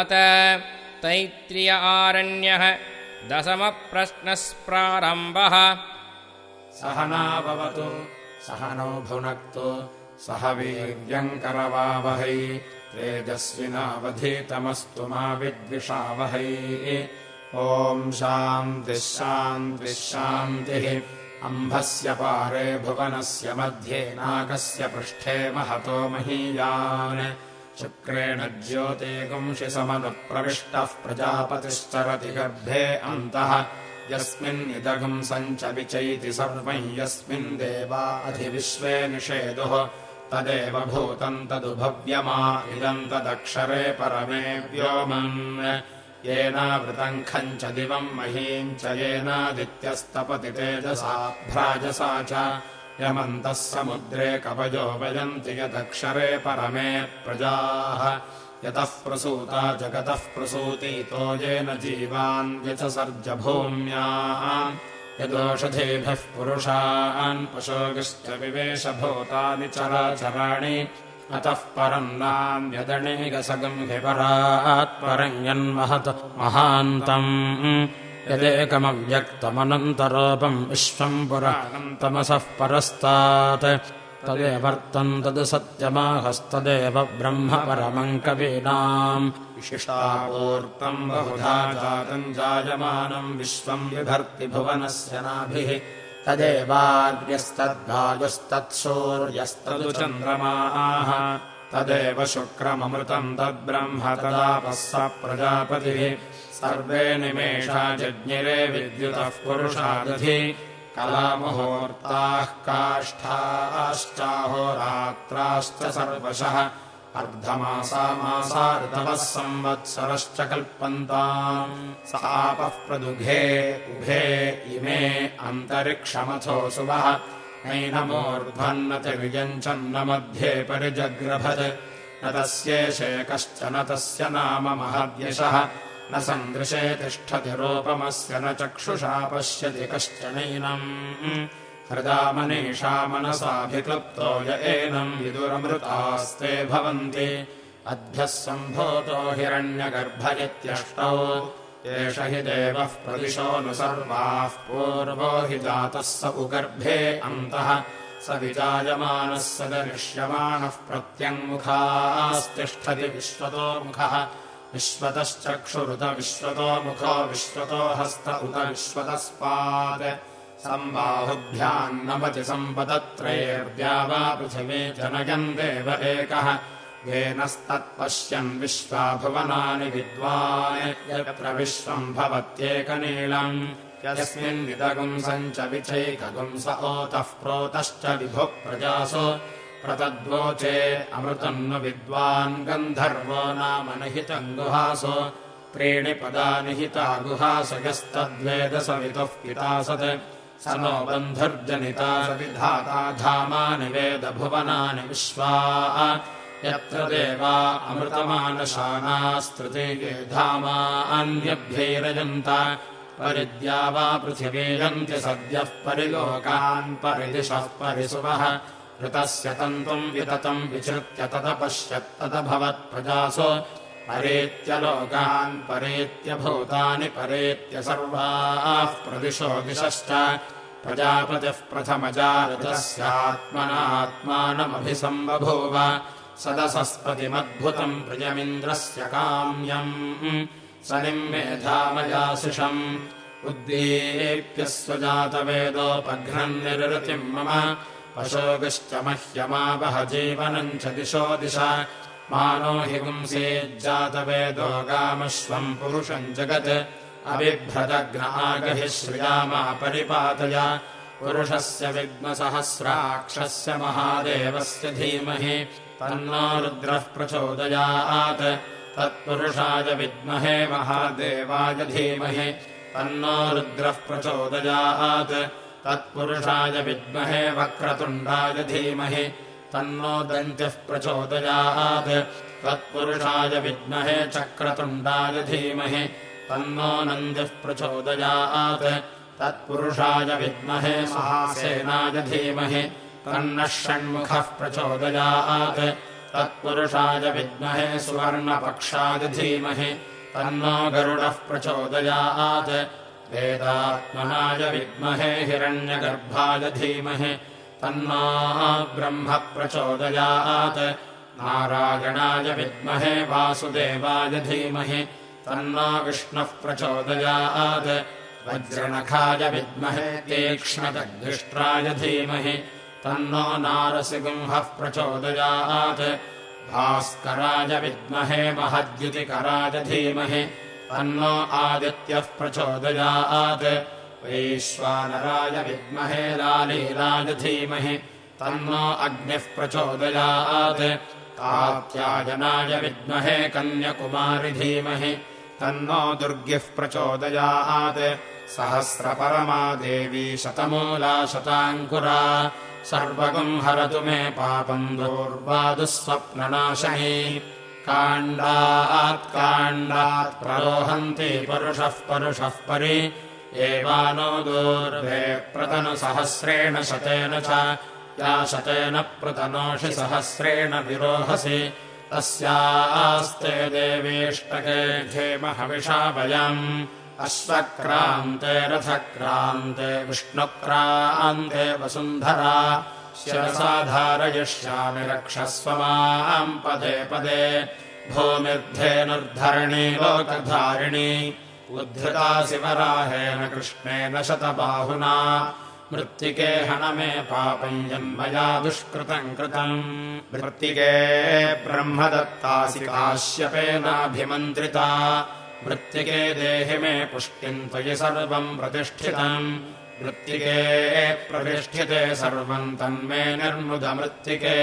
अत तैत्रिय आरण्यः दशमप्रश्नस्प्रारम्भः। सहनाभवतु सहनौ भुनक्तु सह वीर्यङ्करवावहै तेजस्विनावधीतमस्तु मा विद्विषावहै। ॐ शान्तिः शान्तिः शान्तिः। अम्भस्य पारे भुवनस्य मध्ये नागस्य पृष्ठे महतो महीयान् शुक्रेण ज्योतिगुंषि समनुप्रविष्टः प्रजापतिश्चरति गर्भे अन्तः। यस्मिन्निदघम् सञ्च विचैति सर्वम् यस्मिन् देवा अधिविश्वे निषेदुः तदेव भूतम् तदुभव्यमा इदम् तदक्षरे परमे व्योमन् येनावृतम् खम् च दिवम् महीम् च येनादित्यस्तपति तेजसा भ्राजसा च यमन्तः समुद्रे कवयो वयन्ति यदक्षरे परमे प्रजाः। यतः प्रसूता जगतः प्रसूतीतो येन जीवान् व्यचसर्ज भूम्याः यदोषधेभ्यः पुरुषान् पशोगिश्च विवेशभूतानि चराचराणि। अतः परम् नान्यदणेगसगम् हि यन्महत महान्तम् यदेकमव्यक्तमनन्तरोपम् विश्वम् पुराणन्तमसः परस्तात्। तदेवर्तम् तद् सत्यमाहस्तदेव ब्रह्म परमम् कवीनाम् विशिष्टापूर्तम् बहुधा जातम् जायमानम् विश्वम् विभर्ति भुवनस्य नाभिः। तदेवाग्र्यस्तद्वायुस्तत्सूर्यस्तदु चन्द्रमाः तदेव शुक्रममृतम् तद्ब्रह्म तदापः स प्रजापतिः। सर्वे निमेषा जज्ञिरे विद्युतः पुरुषादधि कलामुहूर्ताः काष्ठाश्चाहोरात्राश्च सर्वशः। अर्धमासा ऋतवः संवत्सरश्च कल्पन्ताम् सापः प्रदुघे उभे इमे नैनमोर्ध्वन्नतिर्यञ्चन्न मध्ये परिजग्रभत्। न तस्येषे कश्चन तस्य नाम महद्यशः। न सन्दृशे तिष्ठति रूपमस्य न चक्षुषा पश्यति कश्चनैनम्। हृदा मनीषा मनसाभिक्लुप्तो य एनम् विदुरमृतास्ते भवन्ति। अद्भ्यः सम्भूतो हिरण्यगर्भ इत्यष्टौ एष हि देवः प्रदिशो सर्वाः पूर्वो हि जातः स उगर्भे अन्तः। स विजायमानः स दरिष्यमाणः प्रत्यङ्मुखास्तिष्ठति विश्वतो मुखः। विश्वतश्चक्षुरुत विश्वतो मुखो विश्वतो हस्त उत विश्वतस्पात्। सम्बाहुभ्यान्नमति सम्पदत्रैर्द्या वा पृथिवी जनयन् देव एकः येनस्तत्पश्यन् विश्वा भुवनानि विद्वान् यत्र विश्वम् भवत्येकनीलम्। यस्मिन्निदगुम् सञ्च विचैकगुंस ओतः प्रोतश्च विभुः प्रजासु। प्रतद्वोचे अमृतम् नु विद्वान् गन्धर्वो नाम निहितम् गुहासो। त्रीणि पदानि हिता गुहासु यस्तद्वेद सवितुः पितासत् स नो बन्धुर्जनिता विधाता धामानि वेद भुवनानि विश्वा यत्र देवा अमृतमानशानास्तृतीये धामा अन्यभ्यैरजन्त परिद्या वा पृथिवीयन्ति सद्यः परिलोकान् परिदिशः परिसुवः ऋतस्य तन्तुम् विततम् विचृत्य तदपश्यत्तदभवत्प्रजासु परेत्य लोकान् परेत्य भूतानि परेत्य सर्वाः प्रदिशो दिशश्च प्रजापतिः प्रथमजा ऋतस्यात्मनात्मानमभिसम्बभूव सदसस्पतिमद्भुतम् प्रियमिन्द्रस्य काम्यम्। स निम्मेधामयाशिषम् उद्दीप्य स्वजातवेदोपघ्नम् निरृतिम् मम। पशोगश्च मह्यमावह जीवनम् च दिशो दिश। मानो हि पुंसेज्जातवेदो गामश्वम् पुरुषम् जगत्। अबिभ्रदग्न आगहि श्रियामा परिपातय। पुरुषस्य विद्मसहस्राक्षस्य महादेवस्य धीमहि तन्नो रुद्रः प्रचोदयात्। तत्पुरुषाय विद्महे महादेवाय धीमहि। तन्नो रुद्रः प्रचोदयात्। तत्पुरुषाय विद्महे वक्रतुण्डाय धीमहि। तन्नो दन्त्यः प्रचोदयात्। तत्पुरुषाय विद्महे चक्रतुण्डाय धीमहि। तन्नो नन्द्यः प्रचोदयात्। तत्पुरुषाय विद्महे महासेनाय धीमहि तन्नः षण्मुखः प्रचोदयात्। तत्पुरुषाय विद्महे सुवर्णपक्षाय धीमहि। तन्नो गरुडः प्रचोदयात्। वेदात्मनाय विद्महे हिरण्यगर्भाय धीमहि। तन्नो ब्रह्म प्रचोदयात्। नारायणाय विद्महे वासुदेवाय धीमहि। तन्नो विष्णुः प्रचोदयात्। वज्रनखाय विद्महे तीक्ष्णदग्धिष्ट्राय धीमहि तन्नो नारसिंहः प्रचोदयात्। भास्कराय विद्महे महद्युतिकराय धीमहि। तन्नो आदित्यः प्रचोदयात्। वैश्वानराय विद्महे लालीलाय धीमहि। तन्नो अग्निः प्रचोदयात्। कात्यायनाय विद्महे कन्यकुमारि धीमहि। तन्नो दुर्गिः प्रचोदयात्। सहस्रपरमा देवी शतमूला शताङ्कुरा सर्वगम् हरतु मे पापम् दूर्वादुःस्वप्ननाशनी काण्डात् काण्डात् प्ररोहन्ति परुषः परुषः परि। एवानो दूर्वे प्रतनुसहस्रेण शतेन च। या शतेन प्रतनोषि सहस्रेण विरोहसि। तस्यास्ते देवीष्टके धेमहविषा वयम् अश्वक्रान्ते रथक्रान्ते विष्णुक्रान्ते वसुन्धरा शिरसा धारयिष्यामि रक्षस्व माम् पदे पदे भूमिर्धेनुर्धरणी लोकधारिणी उद्धृता शिवराहेन कृष्णेन शतबाहुना मृत्तिके हनमे पापम् यन्मया दुष्कृतम् कृतम् मृत्तिके ब्रह्मदत्तासि काश्यपेनाभिमन्त्रिता मृत्तिके देहि मे पुष्टिम् त्वयि सर्वम् प्रतिष्ठितम्। मृत्तिके प्रतिष्ठिते सर्वम् तन्मे निर्मुदमृत्तिके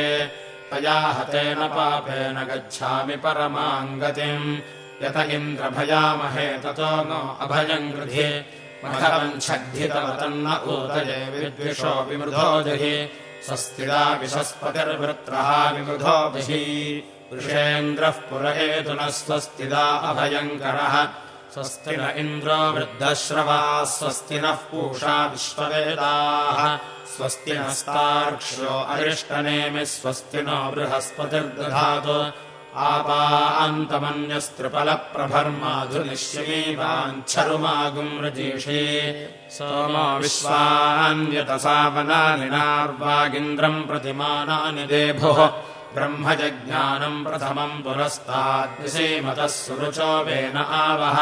तया हतेन पापेन गच्छामि परमाम् गतिम् यत इन्द्रभयामहे ततो नो अभयम् गृहे मघवञ्छग्धितवतन्न ऊतये विद्विषो विमृधो जहि। स्वस्तिदा विमृधो बहि वृषेन्द्रः पुरहेतु नः स्वस्तिदा अभयङ्करः। स्वस्ति न इन्द्रो वृद्धश्रवाः स्वस्ति नः पूषा विश्ववेदाः। स्वस्ति नस्तार्क्ष्यो अरिष्टनेमि स्वस्ति नो बृहस्पतिर्दधातु। आपान्तमन्यस्त्रिपलप्रभर्माधुनिश्यमीवाञ्छरुमागुम् रजीषे सोमो विश्वान्यतसावनानिनार्वागिन्द्रम् प्रतिमानानि देभुः ब्रह्मजज्ञानम् प्रथमम् पुरस्ताद्विषीमतः सुरुचो वेन आवह।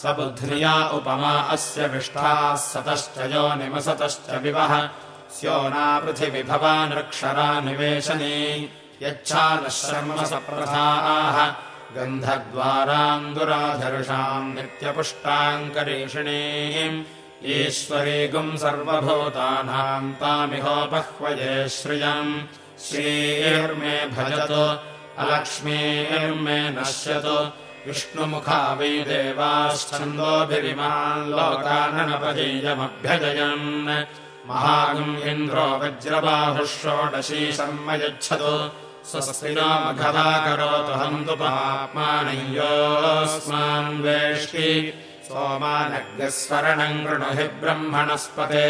स बुध्न्या उपमा अस्य विष्ठाः सतश्च यो निमसतश्च विवः स्योना पृथिविभवानक्षरा निवेशनी। यच्छानः शर्म सप्रथाः गन्धद्वारान्दुराधर्षाम् नित्यपुष्टाम् करीषिणीम् ईश्वरीगुम् सर्वभूतानाम् तामिहोपह्वये श्रियम् श्रीर्मे भजतु अलक्ष्मीर्मे नश्यतु। विष्णुमुखा वै देवाश्छन्दोभिरिमान् लोकाननपदीयमभ्यजयन् महागम् इन्द्रो वज्रबाहुः षोडशी शर्म यच्छतु नो मघवा करोतु हन्तु पाप्मानय्योऽस्मान् वेष्टि। सोमानग्रस्वरणम् गृणु हि ब्रह्मणस्पते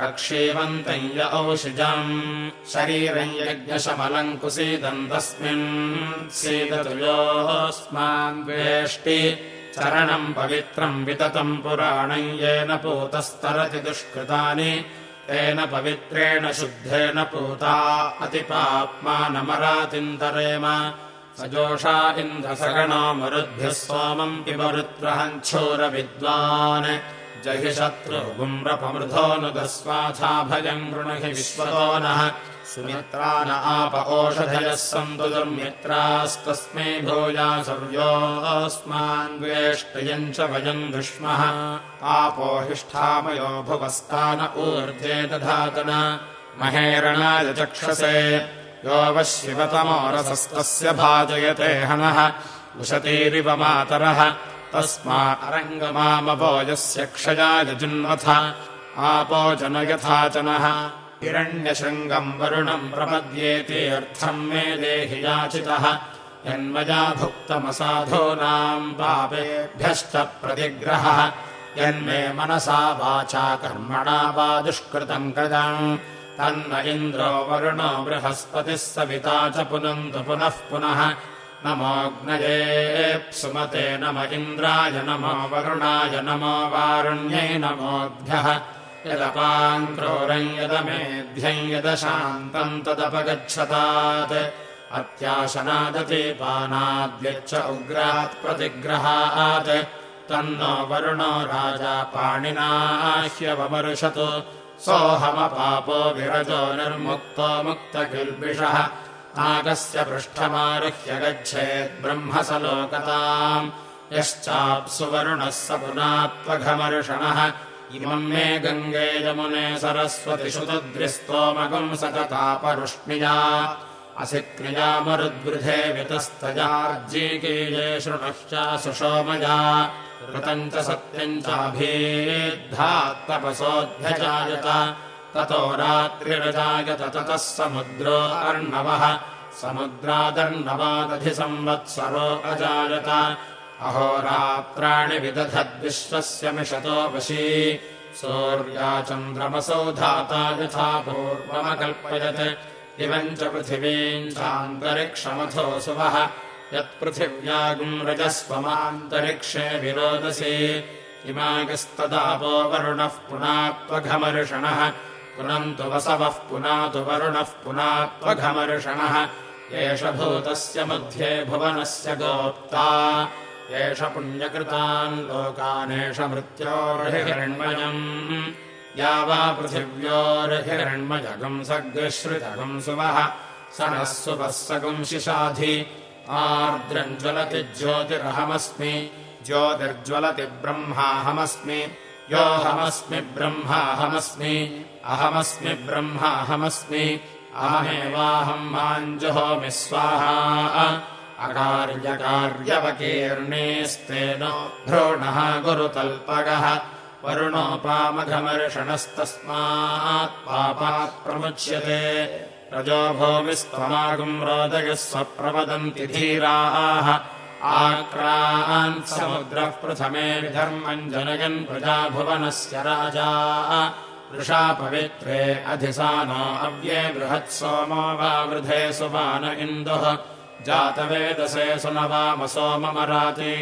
कक्षीवन्तम् य औषिजम्। शरीरम् यज्ञशमलम् कुसीदम् तस्मिन् सीदतु योऽस्मान् वेष्टि। चरणम् पवित्रम् विततम् पुराणम् येन पूतस्तरति दुष्कृतानि। तेन पवित्रेण शुद्धेन पूता अतिपाप्मानमरातिन्तरेम। सजोषा इन्द्रसगणो मरुद्भ्यः सोमम् पिबरुत्रहञ्छूरविद्वान् जहि शत्रुगुम्रपमृधो नुदस्वाथा भयम् गृणहि विश्वतो नः। सुमित्रा न आप ओषधयः सन्तु दुर्मित्रास्तस्मै भूया सर्व्योऽस्मान् द्वेष्टयम् च वयम् दुष्मः। आपो हिष्ठामयो भुवस्तान ऊर्ध्वे दधातन। महेरणाय चक्षसे। यो वः शिवतमोरसस्तस्य भाजयते हनः। उशतीरिव मातरः तस्मा अरङ्गमामपो यस्य क्षयाय जिन्वथ आपो जन यथा जनः। हिरण्यशृङ्गम् वरुणम् प्रपद्येति अर्थम् मे देहि याचितः। यन्मया भुक्तमसाधूनाम् पापेभ्यश्च प्रतिग्रहः। यन्मे मनसा वाचा कर्मणा वा दुष्कृतम् कृतम्। तन्न इन्द्रो वरुणो बृहस्पतिः सविता च पुनन्तु पुनः पुनः नमोऽग्नयेऽप्सुमते नम इन्द्राय नमो वरुणाय नमो वारुण्यै नमोऽभ्यः यदपाङ्क्रोरम् यदमेध्यम् यदशान्तम् तदपगच्छतात्। अत्याशनादतीपानाद्यच्च उग्रात् प्रतिग्रहात्। तन्नो वरुणो राजा पाणिना ह्यवमर्शतु सोऽहमपापो विरजो निर्मुक्तो मुक्तकिल्बिषः नागस्य पृष्ठमारुह्य गच्छेद्ब्रह्मसलोकताम् यश्चाप्सु वरुणः स पुनात्वघमर्षणः। इमम् मे गङ्गे यमुने सरस्वतिषु तद्रिस्तोमगम् सततापरुष्णिया असि क्रियामरुद्वृधे वितस्तजार्जीकीये शृणुश्चा सुषोमया ऋतम् च सत्यम् चाभीद्धात्तपसोऽध्यजायत ततो रात्रिरजायत ततः समुद्रो अर्णवः। समुद्रादर्णवादधिसंवत्सरो अजायत। अहोरात्राणि विदधद्विश्वस्य मिषतो वशी। सूर्या चन्द्रमसौ धाता यथा पूर्वमकल्पयत्। इवम् च पृथिवीम् चान्तरिक्षमथो सुवः। यत्पृथिव्यागुम् रजस्वमान्तरिक्षे विरोदसी। इमागस्तदापो वरुणः पुनात्वघमर्षणः पुनन्तु वसवः पुनातु वरुणः पुनात्वघमर्षणः एष भूतस्य मध्ये भुवनस्य गोप्ता। एष पुण्यकृतान् लोकानेष मृत्योर्हिरण्मयम्। या वा पृथिव्योर्हिरण्मजगम् सग्श्रितगम् सुवः। स नः सुवः आर्द्रम् ज्वलति ज्योतिरहमस्मि। ज्योतिर्ज्वलति ब्रह्माहमस्मि योऽहमस्मि ब्रह्माहमस्मि अहमस्मि ब्रह्माहमस्मि अहमेवाहम् माञ्जुहोमि स्वाहा। अकार्यकार्यवकीर्णेस्तेन भ्रूणः गुरुतल्पगः वरुणोपामघमर्षणस्तस्मात् पापात् प्रमुच्यते। रजो भूमिस्त्वमागुम् रोदयः स्वप्रवदन्ति धीराः आक्रान् समुद्रः प्रथमे विधर्मम् जनयन् प्रजाभुवनस्य राजा। वृषा पवित्रे अधिसानो अव्ये बृहत्सोमो वा वृधे सुमान इन्दुः। जातवेदसे सुनवामसोममराति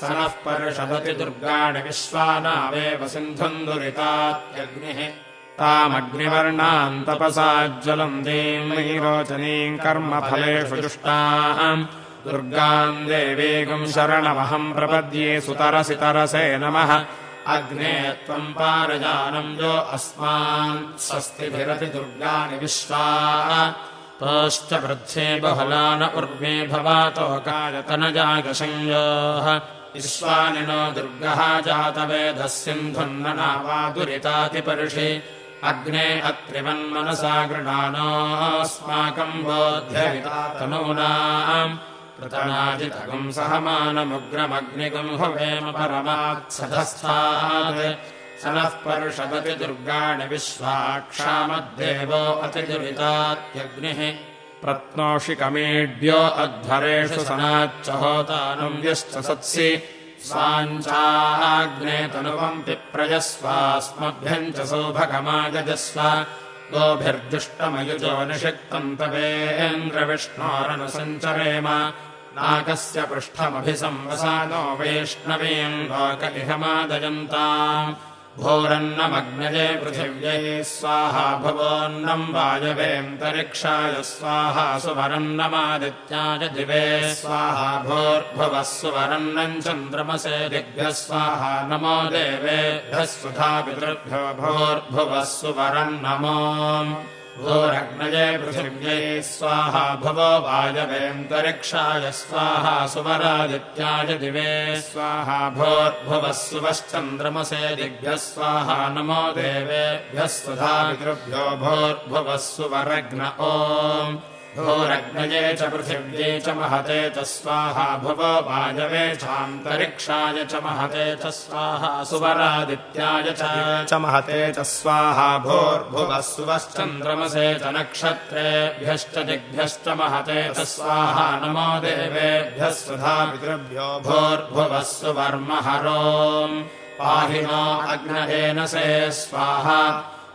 स नः पर्षदति दुर्गाणि विश्वानावेव सिन्धुम् दुरितात्यग्निः तामग्निवर्णाम् तपसाज्ज्वलम् दीम् रोचनीम् कर्मफलेषु जुष्टाम्। दुर्गाम् देवीगुम् शरणमहम् प्रपद्ये सुतरसि तरसे नमः। अग्ने त्वम् पारजानम् यो अस्मान्। स्वस्तिभिरति दुर्गाणि विश्वा। तोश्च वृद्धे बहुलान उर्वे भवातोकायतनजागसंयोः विश्वानिनो दुर्गः जातवेदः सिन्धुन्नना वा दुरितातिपर्षि अग्ने अत्रिवन्मनसा गृणानोऽस्माकम् बोध्यवितातनूनाम् कृतनाजितगुम् सहमानमुग्रमग्निगुम् हुवेम परमात्सधस्थात् स नः पर्षदति दुर्गाणि विश्वाक्षामद्देवो अतिदुरितात्यग्निः। प्रत्नोषिकमीड्यो अध्वरेषु सनाच्च होतानुम् यश्च सत्सि स्वाञ्चाग्ने तनुवम् पिप्रजस्वास्मभ्यम् च सौभगमागजस्व। गोभिर्जुष्टमयुजो निषिक्तम् तवेन्द्रविष्णोरनुसञ्चरेम। नाकस्य पृष्ठमभिसंवसानो वैष्णवीम् लोक इहमादयन्ताम् भूरन्नमग्नये पृथिव्यै स्वाहा भुवोन्नम् वायवेऽन्तरिक्षाय स्वाहा सुवरन्नमादित्याय दिवे स्वाहा भूर्भुवः सुवरन्नम् चन्द्रमसे दिग्भ्यः स्वाहा नमो देवेभ्यः सुधा पितृभ्यो भूर्भुवः सुवरन्नमो भूरग्नये पृथिव्यै स्वाहा भुवो वायवेऽन्तरिक्षाय स्वाहा सुवरादित्याय दिवे स्वाहा भूर्भुवः सुवश्चन्द्रमसे दिग्भ्यः स्वाहा नमो देवेभ्यः सुधा पितृभ्यो भूर्भुवः सुवरग्न ओम् भूरग्नये च पृथिव्ये च महते च स्वाहा भुवो वायवे चान्तरिक्षाय च महते च स्वाहा सुवरादित्याय च महते च स्वाहा भूर्भुवः सुवश्चन्द्रमसे च नक्षत्रेभ्यश्च दिग्भ्यश्च महते च स्वाहा नमो देवेभ्यः सुधा पितृभ्यो भूर्भुवः सुवर्महरोम् पाहि नो अग्नयेन से स्वाहा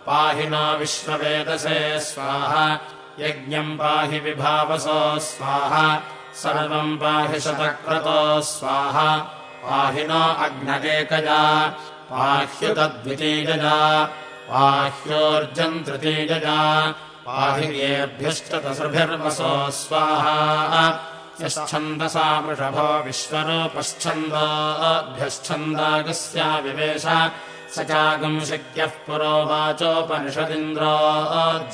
पाहि नो विश्ववेदसे स्वाहा यज्ञम् पाहि विभावसो स्वाहा सर्वम् पाहि शतक्रतो स्वाहा। पाहि नो अग्नगेकजा पाह्युतद्वितीयजा पाह्योर्जम् तृतीयजा पाहि येभ्यश्च तसृभिर्वसो स्वाहा। यश्छन्दसा वृषभो विश्वरूपश्छन्दोभ्यश्छन्दागस्याविवेश स चागम् शक्यः पुरोवाचोपनिषदिन्द्रो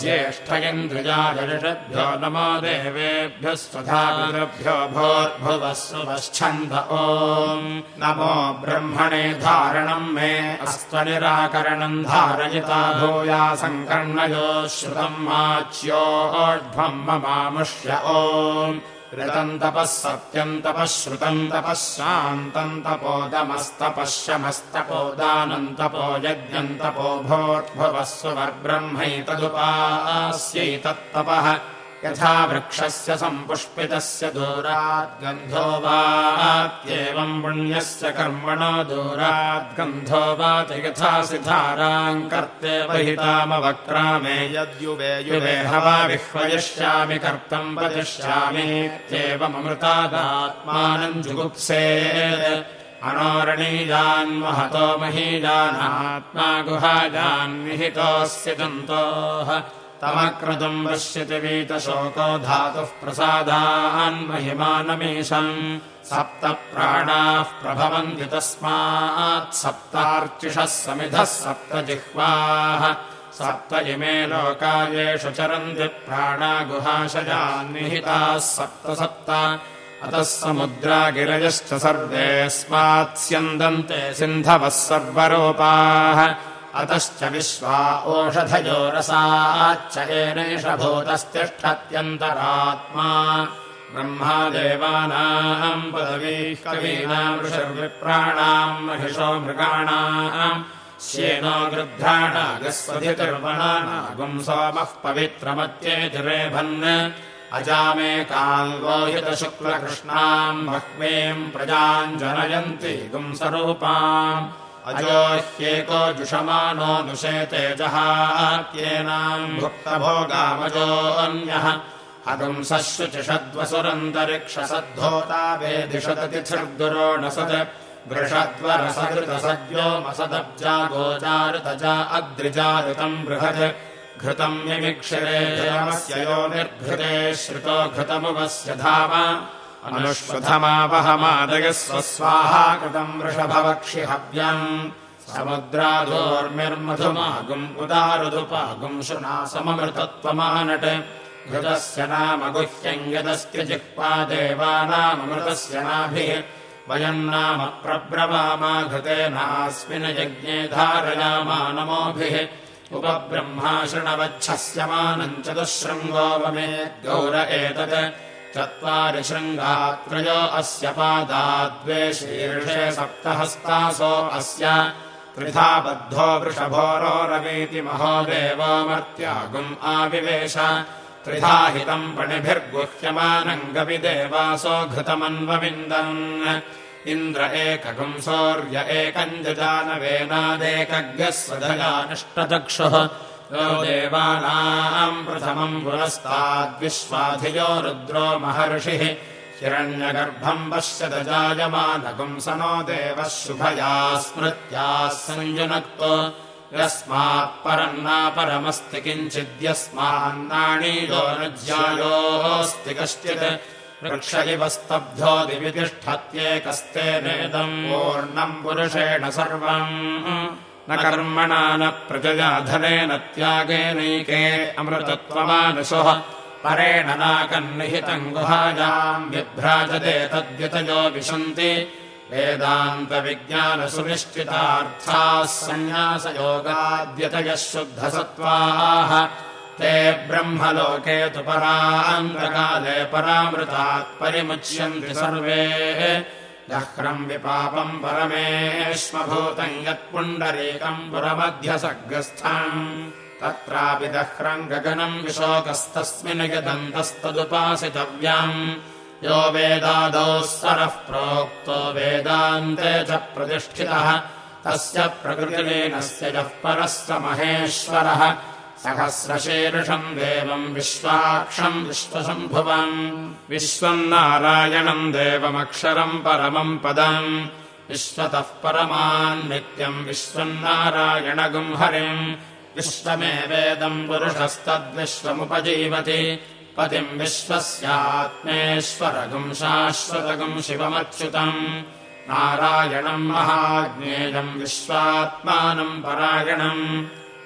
ज्येष्ठयन्द्रिजाजऋषभ्यो नमो देवेभ्यः स्वधाभ्यो भोर्भुवः सुवश्छन्द ओम् नमो ब्रह्मणे धारणम् मे अस्त्वनिराकरणम् धारयिता भूया सङ्कर्णयो श्रुतम् माच्योर्ध्वम् ममामुष्य ओम् ऋतम् तपः सत्यम् तपः श्रुतम् तपः शान्तम् तपोदमस्तपः शमस्तपोदानन्तपो यज्ञम् तपो भोर्भुवः सुवर्ब्रह्मैतदुपास्यैतत्तपः यथा वृक्षस्य सम्पुष्पितस्य दूराद्गन्धो वात्येवम् पुण्यस्य कर्मणो दूराद्गन्धो वाति यथा सिधाराम् कर्ते वहितामवक्रामे यद्युवे युवे हवा विह्वयिष्यामि कर्तम् वदिष्यामीत्येवमृतादात्मानम् जुगुप्से अनोरणीयान्महतो महीजानात्मा गुहाजान्निहितोऽस्य दन्तोः तमक्रतुम् पश्यति वीतशोको धातुः प्रसादान्महिमानमीशम् सप्त प्राणाः प्रभवन्ति तस्मात् सप्तार्चिषः समिधः सप्त जिह्वाः। सप्त इमे लोकायेषु चरन्ति प्राणा गुहाशजान्निहिताः सप्त सप्त। अतः समुद्रा गिरयश्च सर्वेऽस्मात् स्यन्दन्ते सिन्धवः सर्वरूपाः अतश्च विश्वा ओषधयो रसाच्च येनैष भूतस्तिष्ठत्यन्तरात्मा ब्रह्मादेवानाम् पदवीः कवीनाम् ऋषर्विप्राणाम् महिषो मृगाणाम्। श्येनो गृध्राणागस्वधितिर्वणानागुम् सोमः पवित्रमत्येतिरेभन् अजामेकाम् लोहितशुक्लकृष्णाम् बह्वीम् प्रजाम् जनयन्ति गुंसरूपाम् अजो ह्येको जुषमानो नुषेते जहात्येनाम् भुक्तभोगामजोऽन्यः अगुंसः शुचिषद्वसुरन्तरिक्षसद्धोता वेदिषदतिथिर्दुरोणसत् वृषद्वरसकृतसद्यो मसदब्जा गोचारुतजा अद्रिजारुतम् बृहत्। घृतम् यमिक्षिरे जयमस्य यो निर्घृते श्रुतो घृतमुवस्य धाम अनुष्वधमावहमादयः स्वस्वाहा कृतम् वृषभवक्षि हव्यम् उदारुदुपागुम् शुना सममृतत्वमानट् घृतस्य नाम गुह्यम् यदस्ति जिह्वा देवानाममृतस्य नाभिः। वयम् नाम प्रब्रवामा घृतेनास्मिन् यज्ञे धारयामा नमोभिः। उपब्रह्मा शृणवच्छस्यमानम् चतुःशृङ्गोपमे गौर एतत् चत्वारि शृङ्गात्रयो अस्य पादाद्वे शीर्षे सप्तहस्तासो अस्य त्रिधा बद्धो वृषभोरोरवीति महो देवोमर्त्यागुम् आविवेश। त्रिधा हितम् पणिभिर्गुह्यमानम् गविदेवासो घृतमन्वविन्दन्। इन्द्र एकगुम् सौर्य एकम् जजानवेनादेकज्ञः स्वधयानिष्टचक्षुः। यो देवानाम् प्रथमम् पुरस्ताद्विश्वाधियो रुद्रो महर्षिः हिरण्यगर्भम् पश्यत जायमानगुम् स नो देवः शुभया स्मृत्याः सञ्जुनक्तो यस्मात्परम् न ज्यायोऽस्ति कश्चित् वृक्ष इव स्तब्धो दिवि तिष्ठत्येकस्तेनेदम् पूर्णम् पुरुषेण सर्वम् न कर्मणा न प्रजया धनेन त्यागेनैके अमृतत्वमानशुः परेण नाकन्निहितम् गुहायाम् विभ्राजते तद्यतयो विशन्ति। वेदान्तविज्ञानसुनिश्चितार्थाः सन्न्यासयोगाद्यतयः शुद्धसत्त्वाः। ते ब्रह्मलोके तु परान्तकाले परामृतात् परिमुच्यन्ति सर्वे दह्रम् विपापम् परमेष्मभूतम् यत्पुण्डरीकम् पुरमध्यसग्रस्थम् तत्रापि दह्रम् गगनम् विशोकस्तस्मिन् यदन्तस्तदुपासितव्याम्। यो वेदादौ सरः प्रोक्तो वेदान्ते च प्रतिष्ठितः। तस्य प्रकृतिलीनस्य यः परः स महेश्वरः सहस्रशीर्षम् देवम् विश्वाक्षम् विश्वशम्भुवम् विश्वम् नारायणम् देवमक्षरम् परमम् पदम् विश्वतः परमान् नित्यम् विश्वम् नारायणगुम् हरिम् विश्वमेवेदम् पुरुषस्तद्विश्वमुपजीवति पतिम् विश्वस्यात्मेश्वरगुम् शाश्वतगुम् शिवमच्युतम् नारायणम् महाज्ञेयम् विश्वात्मानम् परायणम्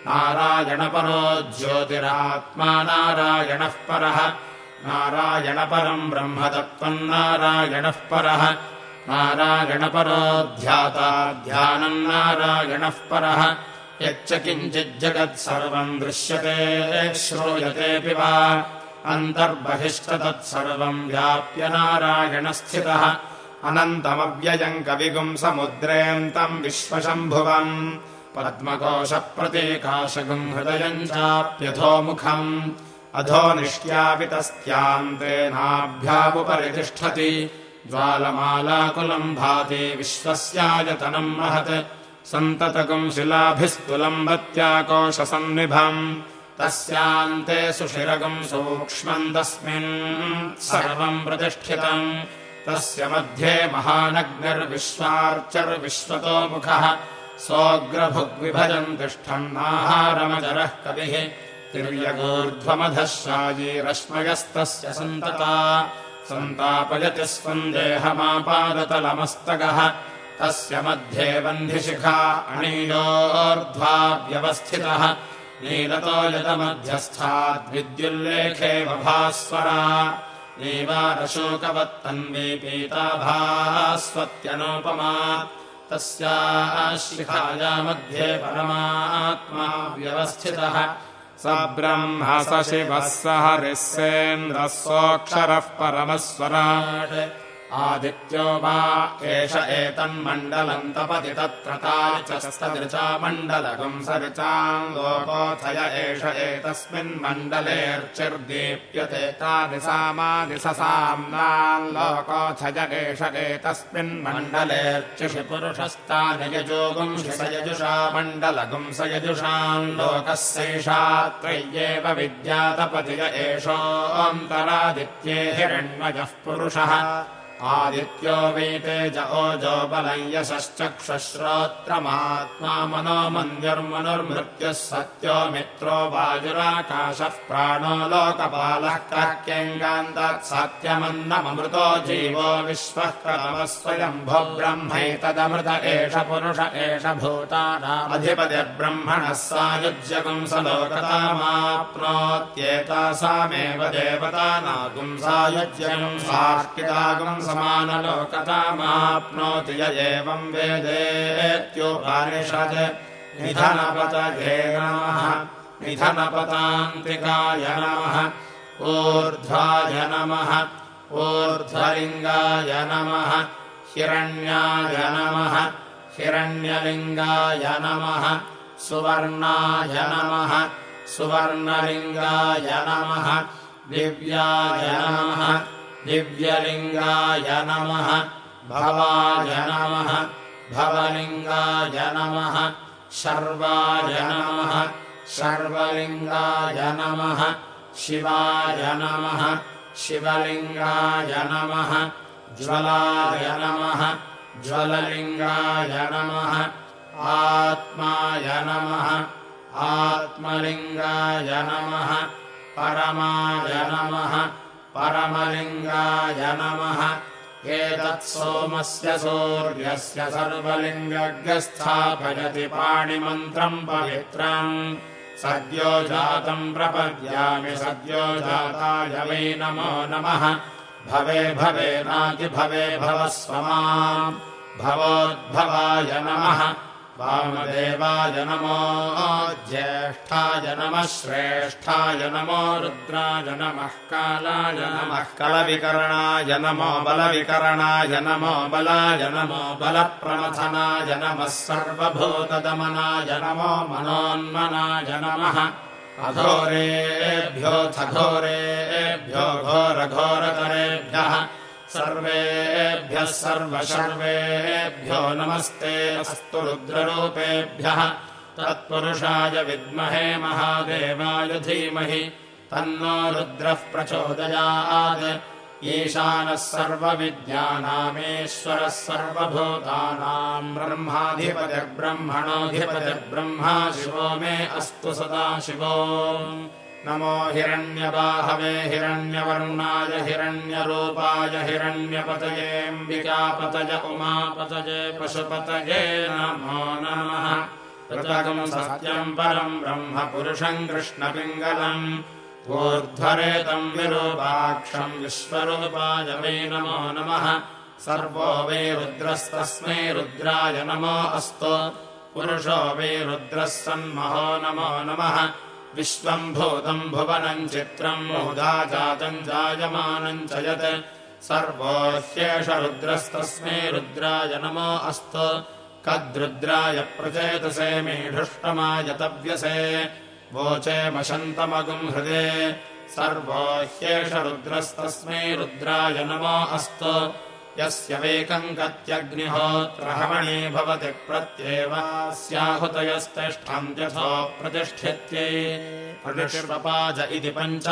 नारायणपरो ज्योतिरात्मा नारायणः परः। नारायणपरम् ब्रह्मतत्त्वम् नारायणः परः। नारायणपरो ध्याता ध्यानम् नारायणः परः। यच्च किञ्चिज्जगत्सर्वम् दृश्यते श्रूयतेऽपि वा अन्तर्बहिष्टतत्सर्वम् व्याप्य नारायणस्थितः। अनन्तमव्ययम् कविगुम् समुद्रेऽन्तम् विश्वशम्भुवम् पद्मकोशप्रतीकाशगुम् हृदयम् चाप्यथोमुखम् अधो निष्ट्यापितस्त्यान्तेनाभ्यामुपरि तिष्ठति ज्वालमालाकुलम् भाति विश्वस्यायतनम् महत्। सन्ततकुम् शिलाभिस्तुलम्बत्याकोशसन्निभम्। तस्यान्ते सुशिरगम् सूक्ष्मम् तस्मिन् सर्वम् प्रतिष्ठितम्। तस्य मध्ये महानग्निर्विश्वार्चर्विश्वतो सोऽग्रभुग्विभजम् तिष्ठन्नाहारमजरः कविः तिर्यगूर्ध्वमधः शायीरश्मयस्तस्य सन्तता। सन्तापयति स्वम् देहमापादतलमस्तकः तस्य मध्ये वह्निशिखा अणीयोर्ध्वाव्यवस्थितः नीलतो यदमध्यस्थाद्विद्युल्लेखे बभास्वरा नीवारशोकवत्तन्वी पीताभास्वत्यनोपमा तस्याः शिखाया मध्ये परमात्मा व्यवस्थितः। स ब्रह्म स शिवः स हरिः सेन्द्रः सोऽक्षरः परमस्वराट् आदित्यो वा एष एतन्मण्डलम् तपति तत्र तारिचस्तदृचा मण्डलगुम् सरिचाम् लोकोऽथय एष एतस्मिन्मण्डलेऽर्चिर्दीप्यते तादिसामादिससाम्नाम् लोकोऽथय एष एतस्मिन्मण्डलेऽर्चिषि पुरुषस्तानि यजोगुंषि स यजुषा मण्डलगुम् स यजुषाम् लोकस्यैषा त्वय्येव विद्यातपतिय एषोऽन्तरादित्ये हिरण्मयः पुरुषः आदित्यो वीतेज ओजो बलम् यशश्चक्षुश्रोत्रमात्मा मनो मन्युर्मनुर्मृत्युः सत्यो मित्रो वायुराकाशः प्राणो लोकपालः काक्यङ्गान्तात् सत्यमन्नममृतो जीवो विश्वः क्रमः स्वयम्भो ब्रह्मैतदमृत एष पुरुष एष भूतानामधिपतिर्ब्रह्मणः सायुज्यगुम् स लोकतामाप्नोत्येतासामेव देवतानागुम् सायुज्यगुम् सार्कितागुम् समानलोकतामाप्नोति य एवम् वेदेत्योपानिषत् निधनपतये नमः। निधनपतान्तिकाय नमः। ऊर्ध्वाय नमः। ऊर्ध्वलिङ्गाय नमः। हिरण्याय नमः। हिरण्यलिङ्गाय नमः। सुवर्णाय नमः। सुवर्णलिङ्गाय नमः। दिव्याय नमः दिव्यलिङ्गाय नमः। भवाय नमः। भवलिङ्गाय नमः। शर्वाय नमः। शर्वलिङ्गाय नमः। शिवाय नमः। शिवलिङ्गाय नमः। ज्वलाय नमः। ज्वललिङ्गाय नमः। आत्माय नमः। आत्मलिङ्गाय नमः। परमाय नमः परमलिङ्गाय नमः। एतत् सोमस्य सूर्यस्य सर्वलिङ्गस्थापयति पाणिमन्त्रम् पवित्रम्। सद्यो जातम् प्रपद्यामि सद्यो जाताय वै नमो नमः। भवे भवे नाति भवे भव स्वमाम् भवोद्भवाय नमः वामदेवाय नमो ज्येष्ठाय नमः श्रेष्ठाय नमो रुद्राय नमः कालाय नमः कलविकरणाय नमो बलविकरणाय नमो बलाय नमो बलप्रमथनाय नमः सर्वभूतदमनाय नमो मनोन्मनाय नमः। अघोरेभ्योऽथ घोरेभ्यो घोरघोरतरेभ्यः सर्वेभ्यः सर्वशर्वेभ्यो नमस्ते अस्तु रुद्ररूपेभ्यः। तत्पुरुषाय विद्महे महादेवाय धीमहि। तन्नो रुद्रः प्रचोदयात्। ईशानः सर्वविद्यानामेश्वरः सर्वभूतानाम् ब्रह्माधिपतिर्ब्रह्मणोऽधिपतिर्ब्रह्मा शिवो मे अस्तु सदा शिवो नमो हिरण्यबाहवे हिरण्यवर्णाय हिरण्यरूपाय हिरण्यपतयेऽम्बिकापतय उमापतये पशुपतये नमो नमः। ऋतकम् सत्यम् परम् ब्रह्म पुरुषम् कृष्णपिङ्गलम् ऊर्ध्वरेतम् विरूपाक्षम् विश्वरूपाय वै नमो नमः। सर्वो वै रुद्रस्तस्मै रुद्राय नमो अस्तु। पुरुषो वै रुद्रः सन्महो नमो नमः विश्वम् भूतम् भुवनम् चित्रम् बहुधा जातम् जायमानम् च यत् सर्वो ह्येष रुद्रस्तस्मै रुद्राय नमो अस्तु। कद्रुद्राय प्रचेतसे तव्यसे वोचे मशन्तमगुम् हृदे सर्वो ह्येष रुद्रस्तस्मै रुद्राय नमो अस्तु यस्य वेकम् गत्यग्निहोत्रहवणे भवति प्रत्येवास्याहुतयस्तिष्ठम् यथो प्रतिष्ठित्यै। प्रतिष्पपाज इति पञ्च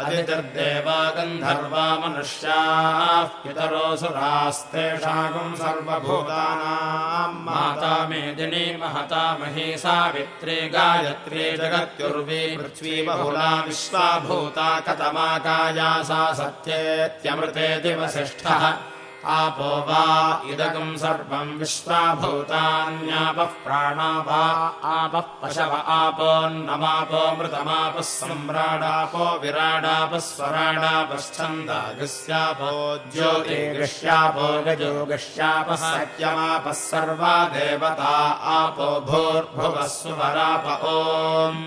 अदितिर्देवा गन्धर्वा मनुष्याः पितरोऽसुरास्तेषागुम् सर्वभूतानाम्। माता मेदिनी महता मही सावित्री गायत्री जगत्युर्वी पृथ्वी बहुला विश्वा भूता कतमा काया सा सत्येत्यमृते दिवसिष्ठः आपो वा इदकम् सर्वम् विश्वाभूतान्यापः प्राणा वा आपः पशव आपोन्नमापो मृतमापः सम्राडापो विराडापः स्वराडापश्चन्दागस्यापो ज्योतिगृह्यापो गजोगश्यापः सत्यमापः सर्वा देवता आपो भूर्भुवः सुवराप ओम्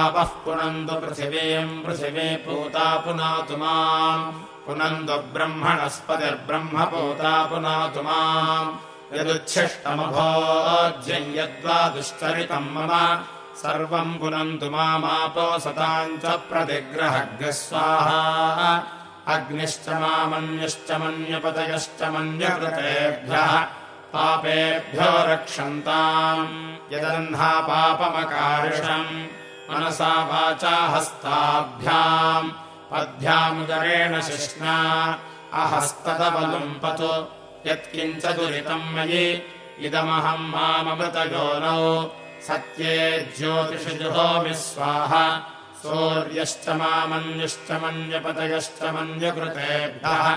आपः पुनन्दु पृथिवीम् पृथिवी पूता पुनातु माम् पुनन्दु ब्रह्मणस्पतिर्ब्रह्म पूता पुनातु माम्। यदुच्छिष्टमभोज्यम् यद्वा दुश्चरितम् मम। सर्वम् पुनन्तु मामापो सताम् च प्रतिग्रहग्रः स्वाहा अग्निश्च मामन्यश्च मन्यपतयश्च मन्यकृतेभ्यः। पापेभ्यो रक्षन्ताम्। यदह्ना पापमकार्षम्। मनसा वाचा हस्ताभ्याम् पद्भ्यामुदरेण शिष्णा अहस्तदवलुम्पतु। यत्किञ्च दुरितम् मयि। इदमहम् माममृतयोनौ। सत्ये ज्योतिषि जुहोमि स्वाहा सूर्यश्च मामन्युश्च मन्यपतयश्च मन्यकृतेभ्यः।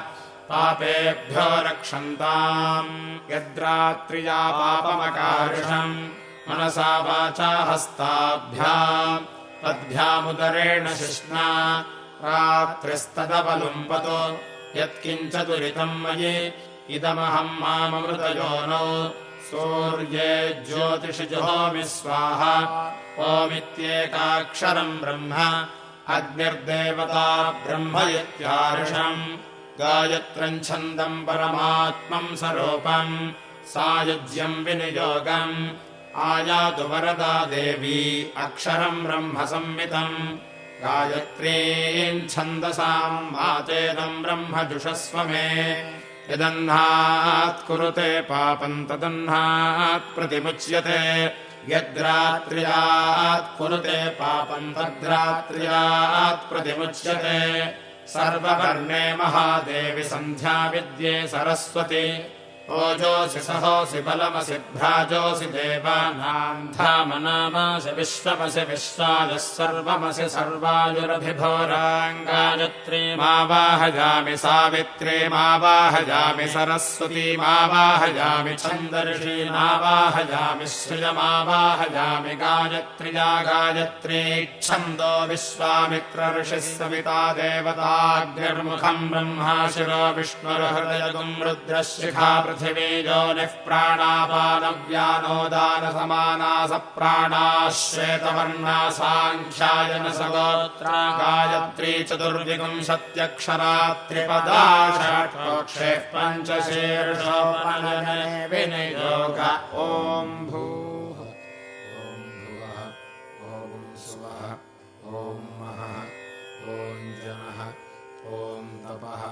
पापेभ्यो रक्षन्ताम्। यद्रात्रिया पापमकार्षम्। मनसा वाचा हस्ताभ्याम् पद्भ्यामुदरेण शिष्णा रात्रिस्तदवलुम्पतो यत्किञ्च दुरितम् मयि इदमहम् माममृतयोनौ सूर्ये ज्योतिषि जुहोमि स्वाहा। ओमित्येकाक्षरम् ब्रह्म। अग्निर्देवता ब्रह्म इत्यार्षम्। गायत्रम् छन्दम् परमात्मम् स्वरूपम् सायुज्यम् विनियोगम्। आयातु वरदा देवी। अक्षरम् ब्रह्म संवितम् गायत्रीम् छन्दसाम् मातेदम् ब्रह्म जुषस्व मे यदह्नात् कुरुते पापम् तदह्नात् प्रतिमुच्यते। यद्रात्र्यात् कुरुते पापम् तद्रात्र्यात् प्रतिमुच्यते। सर्ववर्णे महादेवि सन्ध्या विद्ये सरस्वति ओजोऽसि सहोऽसि बलमसि भ्राजोऽसि देवानाम् धामनामासि विश्वमसि विश्वायः सर्वमसि सर्वायुरभिभोराङ्गायत्रीमावाहयामि सावित्रीमावाहयामि सरस्वतीमावाहयामि छन्दर्षीमावाहयामि श्रियमावाहयामि गायत्र्या गायत्री छन्दो विश्वामित्र ऋषिः सविता देवताग्निर्मुखम् ब्रह्मा शिरो विष्णुर्हृदयगुम् रुद्रशिखा पृथिवी योनिः प्राणापानव्यानोदानसमाना स प्राणाः श्वेतवर्णा साङ्ख्यायन सगोत्रा गायत्री चतुर्विंशत्यक्षरा त्रिपदा षट्क्षे पञ्चशीर्षोपनने विनियोग ॐ भूः ॐ भुवः ॐ सुवः ॐ महः ॐ जनः ॐ तपः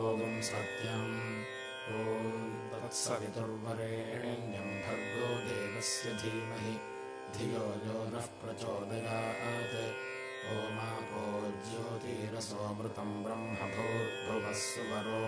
ॐ ॐ सत्यम् ॐ तत्सवितुर्वरेण्यम् भर्गो देवस्य धीमहि। धियो यो नः प्रचोदयात्। ओमापो ज्योतिरसोऽमृतम् ब्रह्मभूर्भुवः सुवरो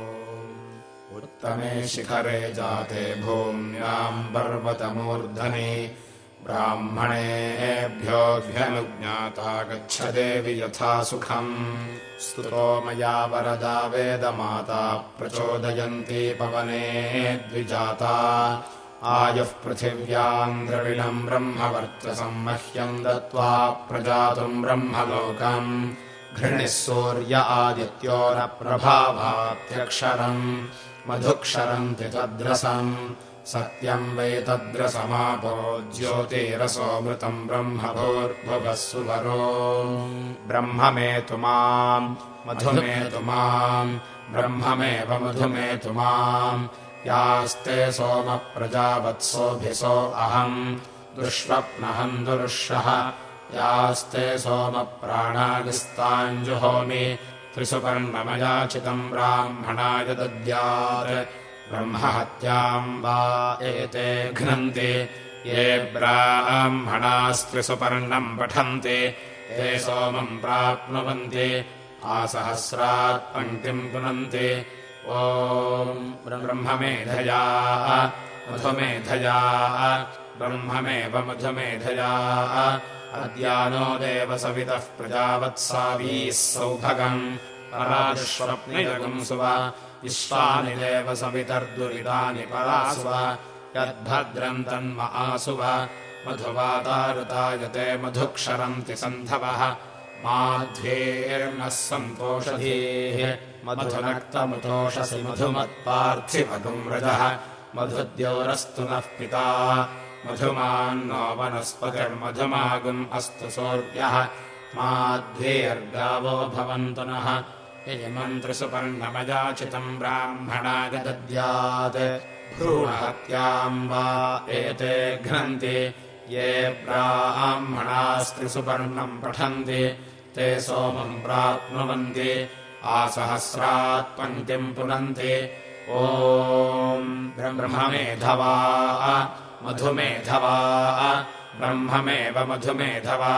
उत्तमे शिखरे जाते भूम्याम् पर्वतमूर्धनि ब्राह्मणेभ्योऽभ्यनुज्ञाता गच्छदेवि यथा सुखम् स्तुतो मया वरदा वेदमाता प्रचोदयन्ती पवने द्विजाता। आयुः पृथिव्याम् द्रविणम् ब्रह्मवर्चसम् मह्यम् दत्त्वा प्रजातुम् ब्रह्मलोकम्। घृणिः सूर्य आदित्यो न प्रभावात्यक्षरम् सत्यम् वैतद्रसमापो ज्योतिरसोऽमृतम् ब्रह्मभूर्भुवः सुवरो ब्रह्ममेतु माम् मधुमेतु माम् ब्रह्ममेव मधुमेतु माम् यास्ते सोमप्रजावत्सोऽभिसो अहम् दुष्वप्नहम् दुरुषः यास्ते सोमप्राणादिस्ताञ्जुहोमि त्रिसुपर्णमयाचितम् ब्राह्मणाय दद्यात् ब्रह्महत्याम् वा एते घ्नन्ति ये ब्राह्मणास्त्रिसुपर्णम् पठन्ति ते सोमम् प्राप्नुवन्ति आसहस्रात् पङ्क्तिम् पुनन्ति। ॐ ब्रह्ममेधया मधुमेधया ब्रह्ममेव मधुमेधया अद्यानो देव सवितः प्रजावत्सावीः सौभगम् पराश्वप्निजगम् सुव विश्वानि देव सवितर्दुरितानि परासुव यद्भद्रम् तन्म आसुव मधुवातारुतायते मधुक्षरन्ति सन्धवः। माध्वेर्नः सन्तोषधीः मधुनक्तमुतोषसि मधुमत्पार्थिवगुम् रजः मधुद्योरस्तु नः पिता। मधुमान्नो वनस्पतिर्मधुमागुम् अस्तु सूर्यः माध्वेर्गावो भवन्तु नः यमन्त्रिसुपर्णमयाचितम् ब्राह्मणाय दद्यात् भ्रूणहत्याम् वा एते घ्नन्ति ये ब्राह्मणास्त्रिसुपर्णम् पठन्ति ते सोमम् प्राप्नुवन्ति आसहस्रात् पङ्क्तिम् पुनन्ति। ॐ ब्रह्ममेधवा मधुमेधवा ब्रह्ममेव मधुमेधवा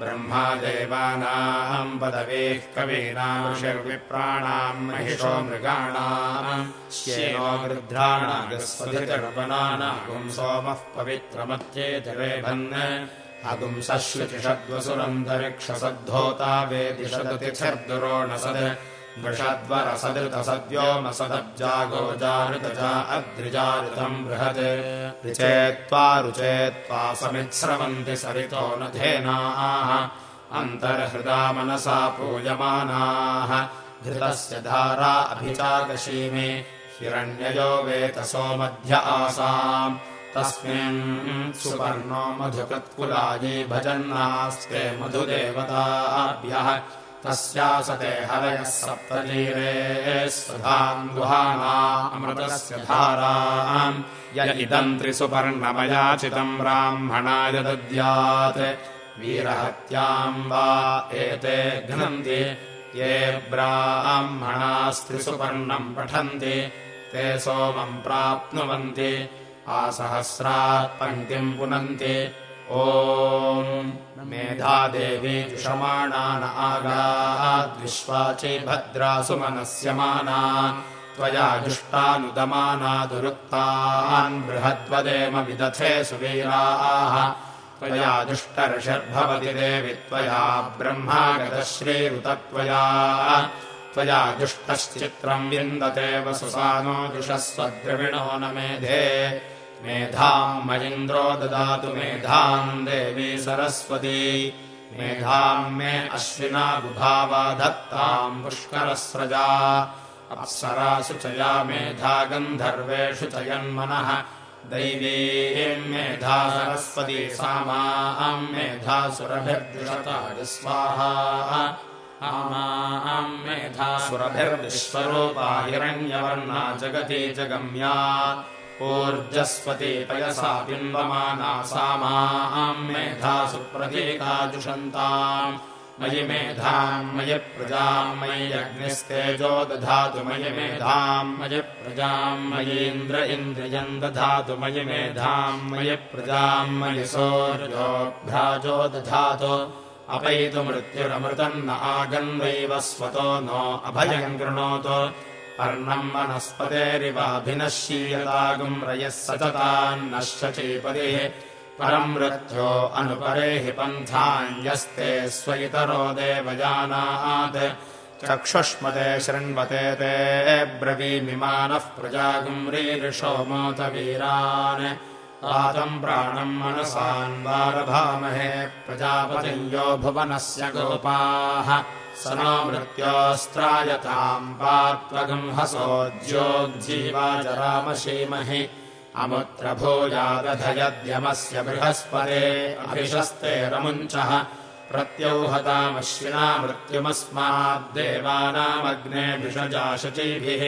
ब्रह्मा देवानाम् पदवीः कवीनाम् षर्विप्राणाम् महिषो मृगाणाम् श्येनो गृध्राणागस्वधितिर्वनानागुम् सोमः पवित्रमत्येतिरेभन् अगुंसश्रुतिषद्वसुरन्तरिक्षसद्धोता वेदिषदतिथिर्दुरोणसद् वृषद्वरसदितसद्व्योमसदब्जागोजारुतजा अद्रिजारुतम् बृहत्। ऋचेत्त्वा रुचेत्त्वा समित्स्रवन्ति सरितो न धेनाः। अन्तर्हृदा मनसा पूयमानाः। घृतस्य धारा अभिचाकशीमि हिरण्ययो वेतसो मध्य आसाम्। तस्मिन् सुपर्णो मधुकत्कुलायी भजन्नास्ते मधुदेवताभ्यः तस्यासते हरयः सप्ततीरे स्वधाम् गुहाना अमृतस्य धाराम् य इदम् त्रिसुपर्णमयाचितम् ब्राह्मणाय दद्यात् वीरहत्याम् वा एते घ्नन्ति ये ब्राह्मणास्त्रिसुपर्णम् पठन्ति। ते सोमम् प्राप्नुवन्ति। आसहस्रात् पङ्क्तिम् पुनन्ति ॐ मेधादेवी जुषमाणा न आगाद्विश्वाचे भद्रासु मनस्यमाना त्वया जुष्टानुदमाना दुरुक्तान् बृहद्वदेम विदथे सुवीराः त्वया जुष्टर्षर्भवति देवि त्वया ब्रह्मागतश्रीरुतत्वया त्वया जुष्टश्चित्रम् विन्दते वसुसानो जुषस्वद्रविणो न मेधे मेधाम् मयिन्द्रो ददातु मेधाम् देवी सरस्वती। मेधाम् मे अश्विना बुभावा धत्ताम् पुष्करस्रजा। अप्सरासु च या मेधा गन्धर्वेषु च यन्मनः। दैवीम् मेधा सरस्वती सा माम् आमाम् मेधा सुरभिर्विश्वरूपा हिरण्यवर्णा जगति जगम्या ऊर्जस्वती पयसा बिम्बमाना सा माम् मेधा सुप्रतीका जुषन्ताम्। मयि मेधाम् मयि प्रजाम् मयि अग्निस्तेजो दधातु मयि मेधाम् मयि प्रजाम् मयीन्द्र इन्द्रियम् दधातु मयि मेधाम् मयि प्रजाम् मयि सोर्योभ्राजो दधातु। अपैतु मृत्युरमृतम् न आगन्वैव स्वतो नो अभयम् कृणोतु अर्णम् वनस्पतेरिवाभिनश्यीयतागुम् रयः सचतान्नश्च चीपदिः। परम् मृत्यो अनुपरे हि पन्थान्यस्ते स्वयितरो देवजानात्। चक्षुष्मते शृण्वते ते ब्रवीमिमानः प्रजागुम्रीरिषो मोतवीरान्। आतम् प्राणम् मनसान् वारभामहे प्रजापतियो भुवनस्य गोपाः स नो मृत्योऽस्त्रायताम् पात्वगम् हसोद्योग्जीवाजरामशीमहि अमुत्र भूयादधयद्यमस्य बृहस्पते अभिशस्ते रमुञ्चः प्रत्यौहतामश्विना मृत्युमस्माद्देवानामग्नेभिषजाशचीभिः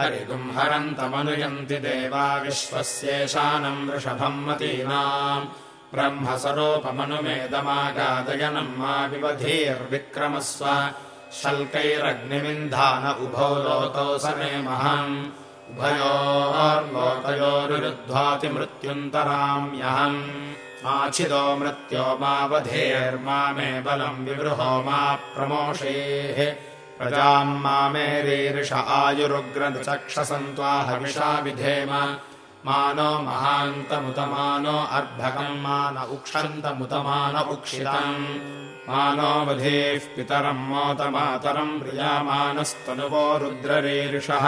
हरिगुम् हरन्तमनुयन्ति देवा विश्वस्येषानम् वृषभम् मतीनाम् ब्रह्मस्वरूपमनुमेदमागादयनम् मा विवधीर्विक्रमस्व शल्कैरग्निमिन्धान उभौ लोकौ समे महम् उभयोर्लोकयोरुद्ध्वाति मृत्युन्तराम्यहम् माचिदो मृत्यो मावधेर्मा मे बलम् विवृहो मा प्रमोषेः। प्रजाम् मा मेरीर्ष आयुरुग्रचक्षसन्त्वाहविषा विधेम मानो महान्तमुतमानो अर्भकम् मान उक्षन्तमुतमान उक्षितम्। मानो वधेः पितरम् मोतमातरम् प्रियामानस्तनुवो रुद्ररीर्षः।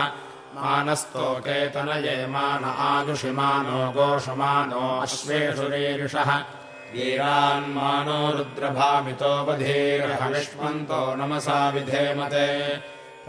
मानस्तोकेतनये मान आयुषिमानो गोषमानो अश्वेषुरीर्षः वीरान्मानो रुद्रभामितो वधीर्हविष्मन्तो नमसा विधेमते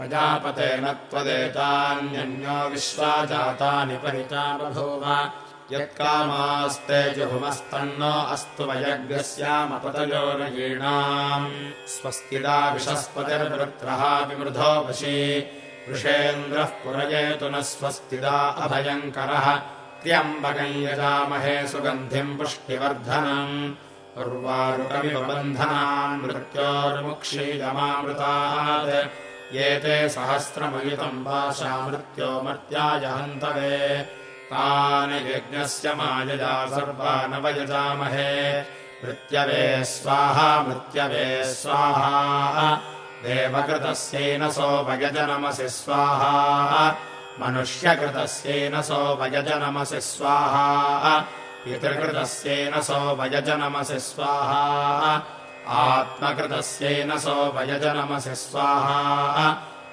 प्रजापतेन त्वदेतान्यन्यो विश्वा जातानि परिता बभूव यत्कामास्ते जुहुमस्तन्नो अस्तु वयज्ञस्यामपतयोरयीणाम् स्वस्तिदा विशस्पतिर्वृत्रः विमृधो वशी। वृषेन्द्रः पुरयेतु न स्वस्तिदा अभयङ्करः। त्र्यम्बकम् यजामहे सुगन्धिम् पुष्टिवर्धनम्। उर्वारुकमिव बन्धनान् मृत्योर्मुक्षीयमामृतात् ये ते सहस्रमयुतम् वाशा मृत्यो मर्त्याय हन्तवे। तानि यज्ञस्य मायजा सर्वानवयजामहे मृत्यवे स्वाहा मृत्यवे स्वाहा। देवकृतस्येन सोपयजनमसि स्वाहा। मनुष्यकृतस्येन सोपयजनमसि स्वाहा। पितृकृतस्येन सोपयजनमसि स्वाहा आत्मकृतस्येन सोपयजनमसि स्वाहा।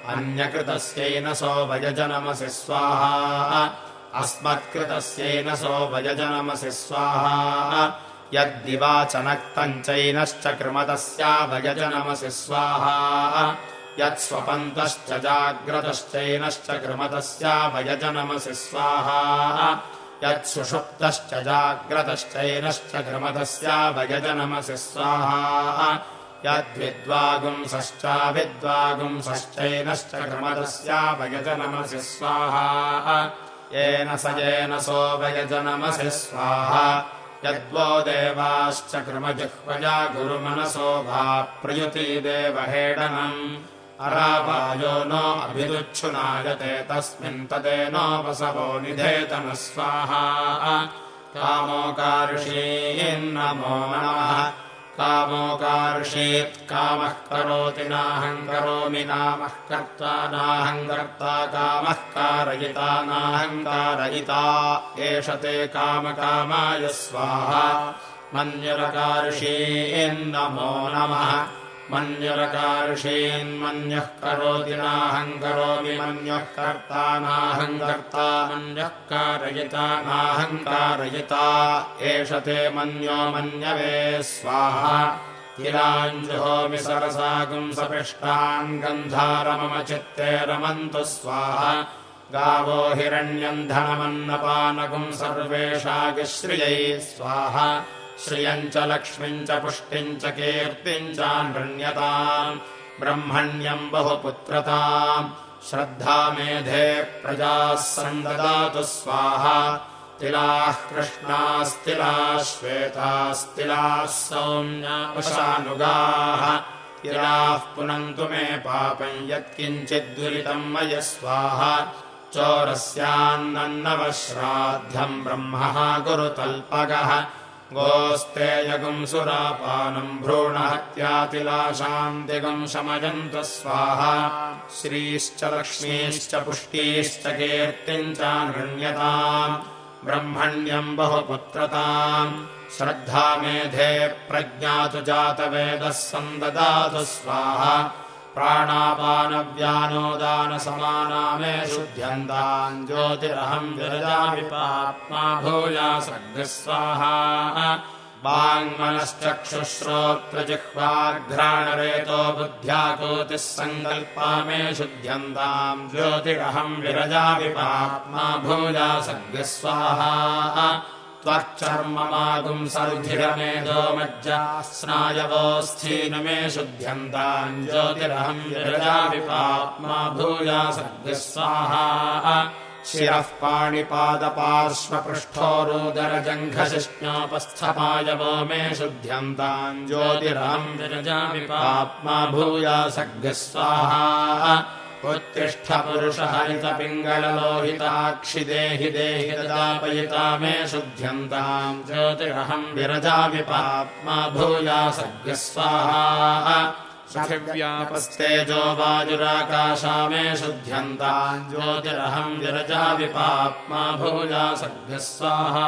अन्यकृतस्येन सोपयजनमसि स्वाहा। अस्मत्कृतस्येन सोपयजनमसि स्वाहा। यद्दिवाचनक्तम् चैनश्च कृमतस्याभयजनमसि स्वाहा। यत्स्वपन्तश्च जाग्रतश्चैनश्च कृमतस्याभयजनमसि स्वाहा यत्सुषुप्तश्च जाग्रतश्चैनश्च कृमतस्याभयजनमसि स्वाहा। यद्विद्वागुंसश्चाविद्वागुंसश्चैनश्च कृमतस्याभयजनमसि स्वाहा। येन स येन सोभयजनमसि स्वाहा। यद्वो देवाश्च कृमजिह्वया गुरुमनसो वा प्रयुति देवहेडनम् अरावायो नो अभिदुच्छुनायते तस्मिन् तदेनोपसवो निधेतन स्वाहा कामोकार्षीन्नमो नमः। कामोकार्षीत् कामः करोति नाहम् करोमि नामः कर्ता नाहम् कर्ता कामः कारयिता नाहम् कारयिता। एष ते कामकामाय स्वाहा। मन्युरकार्षीन्नमो नमः मन्युरकार्षीन्मन्यः करोति नाहम् करोमि मन्यः कर्ता नाहम् कर्ता। मन्यः कारयिता नाहम् कारयिता। एष ते मन्यो मन्यवे स्वाहा। तिलाञ्जुहोमि सरसागुम् सपिष्टान् गन्धारमम चित्ते रमन्तु स्वाहा। गावो हिरण्यम् धनमन्नपानकुम् सर्वेषागिश्रियै स्वाहा श्रियम् च लक्ष्मीम् च पुष्टिम् च कीर्तिम् चान्यताम् ब्रह्मण्यम् बहुपुत्रताम् श्रद्धा मेधे प्रजाः सन्ददातु स्वाहा। तिलाः कृष्णास्तिलाः श्वेतास्तिलाः सौम्याशानुगाः तिराः पुनन्तु मे पापम् यत्किञ्चिद्दुरितम् मय स्वाहा। चोरस्यान्नवश्राद्धम् ब्रह्मः गुरुतल्पगः गोस्तेयगुम् सुरापानम् भ्रूणहत्यातिलाशान्तिगम् शमयन्तु स्वाहा। श्रीश्च लक्ष्मीश्च पुष्टीश्च कीर्तिम् चानृण्यताम् ब्रह्मण्यम् बहुपुत्रताम्। श्रद्धा मेधे प्रज्ञातु जातवेदः सन्ददातु स्वाहा प्राणापानव्यानोदानसमाना मे शुध्यन्ताम् ज्योतिरहम् विरजामि पाप्मा भूया सर्गस्वाहा वाङ्मनश्चक्षुश्रोत्रजिह्वाघ्राणरेतो बुद्ध्याकोतिः सङ्कल्पा मे शुध्यन्ताम् ज्योतिरहम् विरजामि पाप्मा भूया सर्गस्वाहा त्वच्चर्ममागुम् सर्धिरमेधो मज्जा स्नायवोऽस्थीन मे शुध्यन्ताम् ज्योतिरहम् विरजामि पाप्मा भूया सर्गस्वाहा। शिरः पाणिपादपार्श्वपृष्ठोरोदरजङ्घशिष्णोपस्थमायवो मे शुध्यन्ताम् ज्योतिरहम् विरजामि पाप्मा भूया सर्गस्वाहा उत्तिष्ठ पुरुषहरितपिङ्गललोहिताक्षि देहि देहि दापयिता मे शुध्यन्ताम् ज्योतिरहम् विरजामि पाप्मा भूया सर्गस्वाहा पृथिव्यापस्तेजो वायुराकाशा मे शुध्यन्ताम् ज्योतिरहम् विरजामि पाप्मा भूया सर्गस्वाहा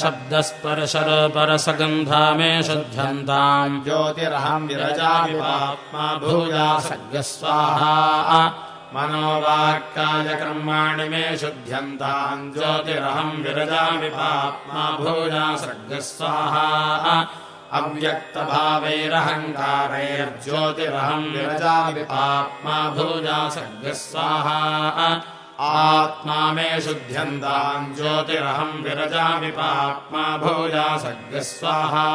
शब्दस्पर्शरोपरसगन्धा मे शुध्यन्ताम्। ज्योतिरहम् विरजामि पाप्मा भूया सर्गस्वाहा मनोवाक्कायकर्माणि मे शुध्यन्ताम् ज्योतिरहम् विरजामि पाप्मा भूया सर्गस्वाहा अव्यक्तभावैरहङ्कारैर्ज्योतिरहम् विरजामि पाप्मा भूया सर्गस्वाहा आत्मा मे शुध्यन्ताम् ज्योतिरहम् विरजामि पाप्मा भूया सर्गस्वाहा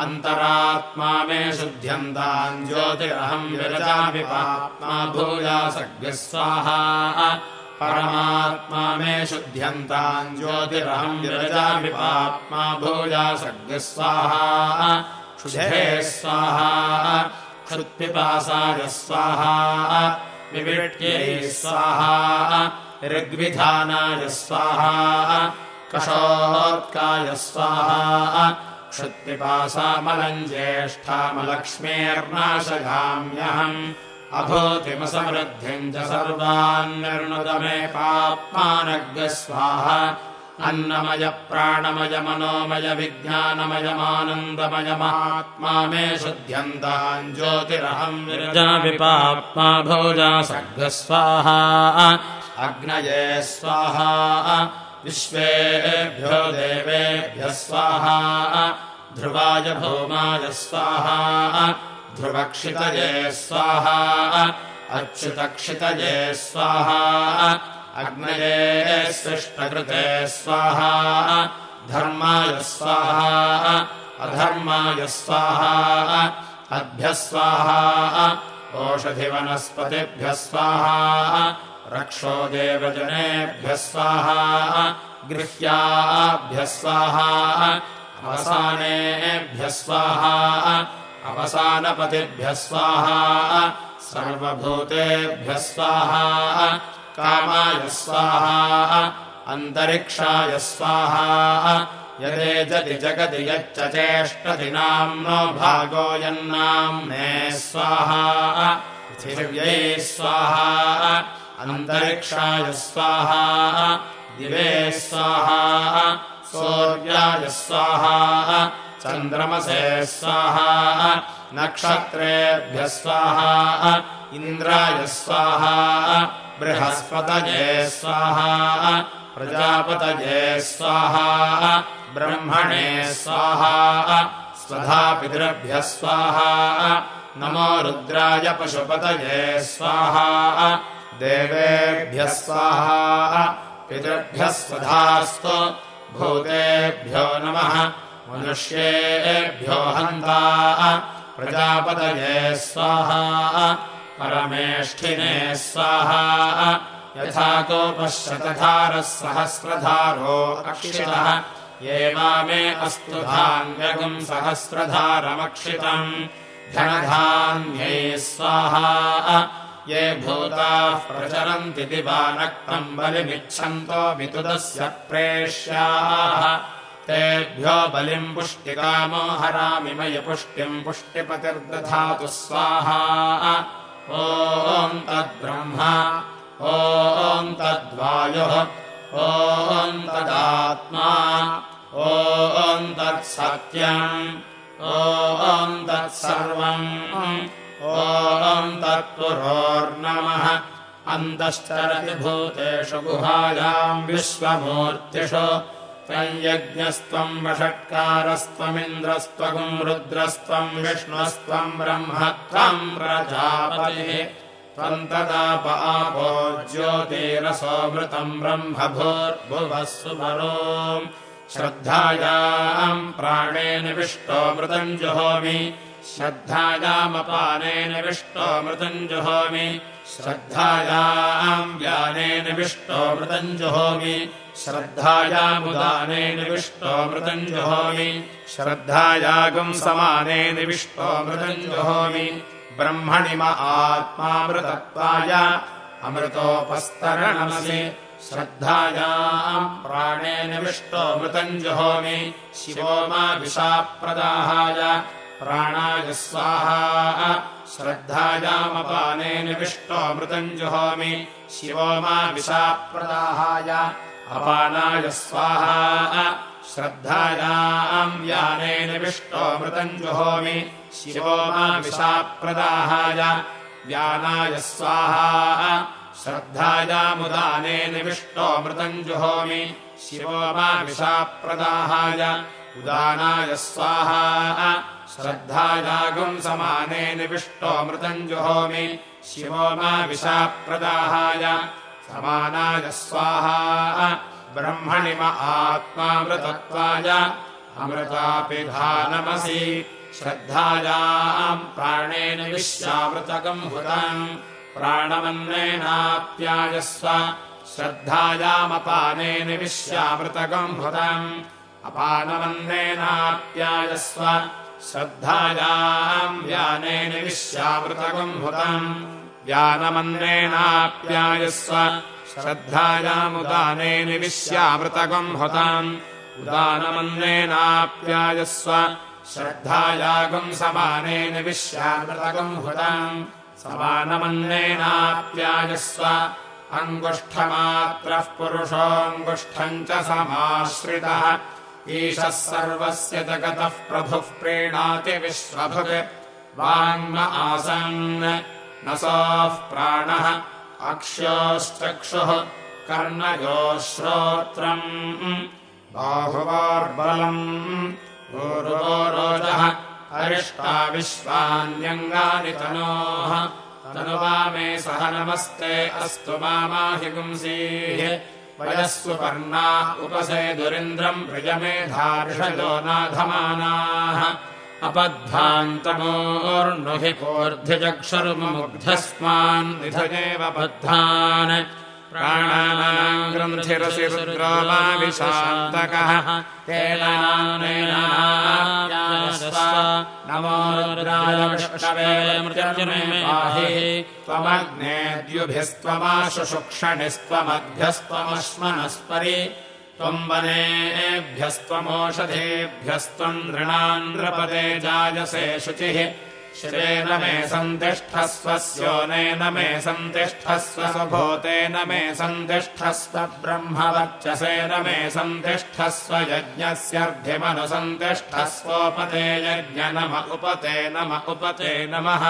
अन्तरात्मा मे शुध्यन्ताम् ज्योतिरहम् विरजामि पाप्मा भूया सर्गस्वाहा परमात्मा मे शुध्यन्ताम् ज्योतिरहम् विरजामि पाप्मा भूया सर्गस्वाहा शुधे स्वाहा। क्षुत्पिपासाय स्वाहा विविट्यै स्वाहा। ऋग्विधानाय स्वाहा। कषोत्काय स्वाहा। क्षुत्पिपासामलम् ज्येष्ठामलक्ष्मीर्नाशगाम्यहम्। अभूतिमसमृद्धिम् च सर्वान्निर्णुद मे पाप्मानग्स्वाहा अन्नमय प्राणमय मनोमय विज्ञानमयमानन्दमयमात्मा मे शुध्यन्ताम् ज्योतिरहम् विरजामि पाप्मा भोजा सर्गस्वाहा। अग्नये स्वाहा विश्वेभ्यो देवेभ्यः स्वाहा ध्रुवाय भौमाय स्वाहा। ध्रुवक्षितये स्वाहा। अच्युतक्षितये स्वाहा अग्नये सृष्टकृते स्वाहा धर्माय स्वाहा अधर्माय स्वाहा अभ्यः स्वाहा ओषधिवनस्पतिभ्यः स्वाहा रक्षो देवजनेभ्यः स्वाहा गृह्याभ्यः स्वाहा अवसानेभ्यः स्वाहा अवसानपतिभ्यः स्वाहा सर्वभूतेभ्यः स्वाहा कामाय स्वाहा अन्तरिक्षाय स्वाहा यदेजति जगति यच्च चेष्टति नाम्नो भागो यन्नाम्ने स्वाहा पृथिव्यै स्वाहा अन्तरिक्षाय स्वाहा दिवे स्वाहा सूर्याय स्वाहा चन्द्रमसे स्वाहा नक्षत्रेभ्यः स्वाहा इन्द्राय स्वाहा बृहस्पतये स्वाहा प्रजापतये स्वाहा ब्रह्मणे स्वाहा स्वधापितृभ्यः स्वाहा नमो रुद्राय पशुपतये स्वाहा देवेभ्यः स्वाहा पितृभ्यः स्वधास्तु भूतेभ्यो नमः मनुष्येभ्यो हन्ता प्रजापतये स्वाहा परमेष्ठिने स्वाहा। यथा कोपः शतधारः सहस्रधारो अक्षितः। ये मे अस्तु धान्यगुम् सहस्रधारमक्षितम्। धनधान्यै स्वाहा। ये भूताः प्रचरन्ति दिवानक्तम् बलिमिच्छन्तो वितुदस्य प्रेष्याः। तेभ्यो बलिम् पुष्टिकामो हरामि मयि पुष्टिम् पुष्टिपतिर्दधातु स्वाहा ॐ तद्ब्रह्मा ॐ तद्वायुः ॐ तदात्मा ॐ तत्सत्यम् ॐ तत्सर्वम् ॐ तत्पुरोर्नमः। अन्तश्चरति भूतेषु गुहायाम् विश्वमूर्तिषु त्वयज्ञस्त्वम् वषट्कारस्त्वमिन्द्रस्त्वगुम् रुद्रस्त्वम् विष्णुस्त्वम् ब्रह्म त्वम् प्रजापतिः। त्वम् तदाप आपो ज्योतिरसोऽमृतम् ब्रह्म भूर्भुवः सुमरो श्रद्धायाम् प्राणेन विष्टोऽमृतम् जुहोमि। श्रद्धायामपानेन विष्टोऽमृतम् जुहोमि। श्रद्धायाम् ज्ञानेन विष्टोऽमृतम् जुहोमि श्रद्धायामुदानेन विष्टोऽमृतम् जुहोमि। श्रद्धायागम् समानेन विष्टोऽमृतम् जुहोमि। ब्रह्मणि म आत्मामृतत्वाय अमृतोपस्तरणमसि। श्रद्धायाम् प्राणेन विष्टोऽमृतम् जुहोमि। शिवो मा विशाप्रदाहाय प्राणाय स्वाहा। श्रद्धायामपानेन विष्टोऽमृतम् जुहोमि। शिवो मा विशाप्रदाहाय अपानाय स्वाहा श्रद्धायाम् व्यानेन विष्टोऽमृतम् जुहोमि। शिवो मा विशाप्रदाहाय। व्यानाय स्वाहा श्रद्धायामुदानेन विष्टोऽमृतम् जुहोमि। शिवो मा विशाप्रदाहाय। उदानाय स्वाहा श्रद्धायागुम् समानेन विष्टोऽमृतम् जुहोमि। शिवो मा विशाप्रदाहाय समानाय स्वाहा। ब्रह्मणि म आत्मामृतत्वाय अमृतापिधानमसि श्रद्धायाम् प्राणेन विश्वामृतकम् हुतम् प्राणमन्नेनाप्यायस्व। श्रद्धायामपानेन विश्वामृतकम् हुतम् अपानमन्नेनाप्यायस्व। श्रद्धायाम् व्यानेन विश्वामृतकम् हुतम् व्यानमन्नेनाप्यायस्व श्रद्धायामुदानेन विश्यामृतकम् हुताम्। उदानमन्नेनाप्यायस्व श्रद्धायागम् समानेन विश्यामृतकम् हुताम्। समानमन्नेनाप्यायस्व अङ्गुष्ठमात्रः पुरुषोऽङ्गुष्ठम् च समाश्रितः। ईशः सर्वस्य जगतः प्रभुः प्रीणाति विश्वभुक्। वाङ्म आसन् न सोऽः प्राणः अक्ष्योश्चक्षुः कर्णयोः श्रोत्रम् बाहुवोर्बलम् ऊर्वोरोजः अरिष्टा विश्वान्यङ्गानि तनोः। तनुवा मे सह नमस्ते। अस्तु मामाहि पुंसीः। वयस्सु पर्णा उपसेदुरिन्द्रम् प्रियमेधार्षयो नाधमानाः अपद्धान्तमोर्नुहि कोर्ध्यचक्षुर्मुग्ध्यस्मान् विधयेव बद्धान् प्राणानाम् ग्रन्थिरसि रुद्रो मा विशान्तकः तेन नमो रुद्राय विष्णवे मृत्युर्मे पाहि त्वमग्नेद्युभिस्त्वमाशु शुक्षणिस्त्वमभ्यस्त्वमश्मनस्परि त्वम् वनेभ्यस्त्वमोषधेभ्यस्त्वम् नृणाम् नृपदे जायसे शुचिः। श्रेण मे सन्तिष्ठस्व स्योनेन मे सन्तिष्ठस्व स्वभूतेन मे सन्तिष्ठस्व ब्रह्मवर्चसेन मे सन्तिष्ठस्व यज्ञस्यर्ध्यमनुसन्तिष्ठस्वोपते यज्ञ नम उपते नम उपते नमः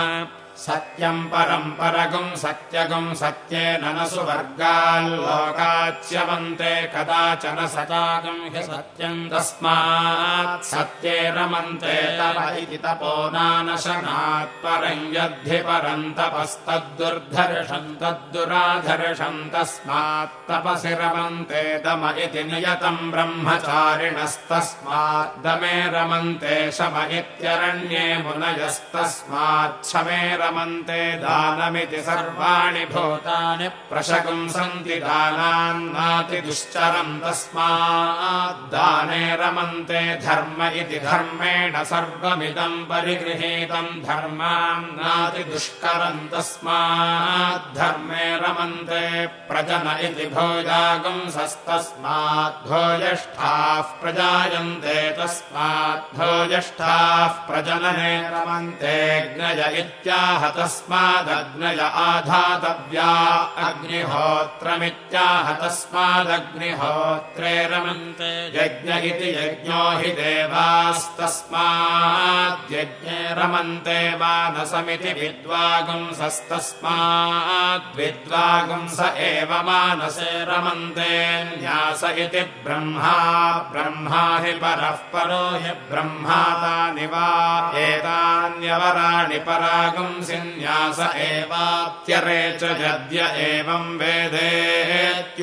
सत्यम् परम् परगुम् सत्यगुम् सत्येन न सुवर्गाल्लोकाच्यवन्ते कदाचन सतागम् हि सत्यम् तस्मात् सत्ये रमन्ते तव इति तपो नानशनात् परम् यद्धि परम् तपस्तद्दुर्धर्षम् तद्दुराधर्षम् तस्मात् तपसि रमन्ते दम इति नियतम् ब्रह्मचारिणस्तस्मात् दमे रमन्ते शम इत्यरण्ये मुनयस्तस्मात् शमे रमन्ते दानमिति सर्वाणि भूतानि प्रशकुंसन्ति दानान्नाति दुश्चरम् तस्माद्दाने रमन्ते धर्म इति धर्मेण सर्वमिदम् परिगृहीतम् धर्मान्नाति दुष्करम् तस्माद्धर्मे रमन्ते प्रजन इति भोजागुंसस्तस्मात् भोजष्ठाः प्रजायन्ते तस्मात् भोजष्ठाः प्रजनने रमन्तेऽग्नय इत्याह तस्मादग्नय आधातव्या। अग्निहोत्रमित्याह तस्मादग्निहोत्रे रमन्ते यज्ञ इति यज्ञो हि देवास्तस्माद्यज्ञे रमन्ते मानसमिति विद्वागुंसस्तस्माद्विद्वागुंस एव मानसे रमन्ते। न्यास इति ब्रह्मा। ब्रह्मा हि परः परो हि ब्रह्मा तानि वा। एतान्यवराणि परागुंसि न्यास एवात्यरे च यद्य एवम् वेदेत्युपनिषत्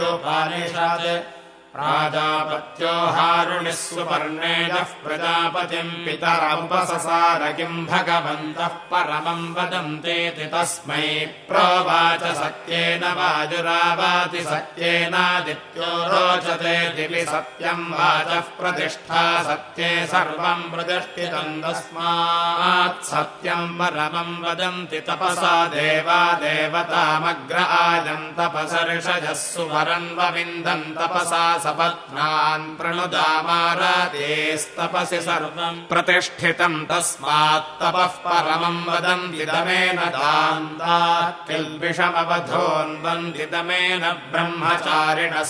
प्राजापत्यो हारुणिः सुपर्णेजः प्रजापतिम् पितरमुपससार किम् भगवन्तः परमम् वदन्तेति तस्मै प्रोवाच सत्येन वाजुरावाति सत्येनादित्यो रोचते दिवि सत्यम् वाचः प्रतिष्ठा सत्ये सर्वम् प्रतिष्ठितम् तस्मात् सत्यम् परमम् वदन्ति तपसा देवा देवतामग्र आजम् तपसर्षजः सुवरन्वविन्दम् तपसा सपत्नान् प्रणुदामारादेस्तपसि सर्वम् प्रतिष्ठितम् तस्मात्तपः परमम् वदन्दितमेन दान्तात्किल्बिषमवधोन्वन्दितमेन ब्रह्मचारिणः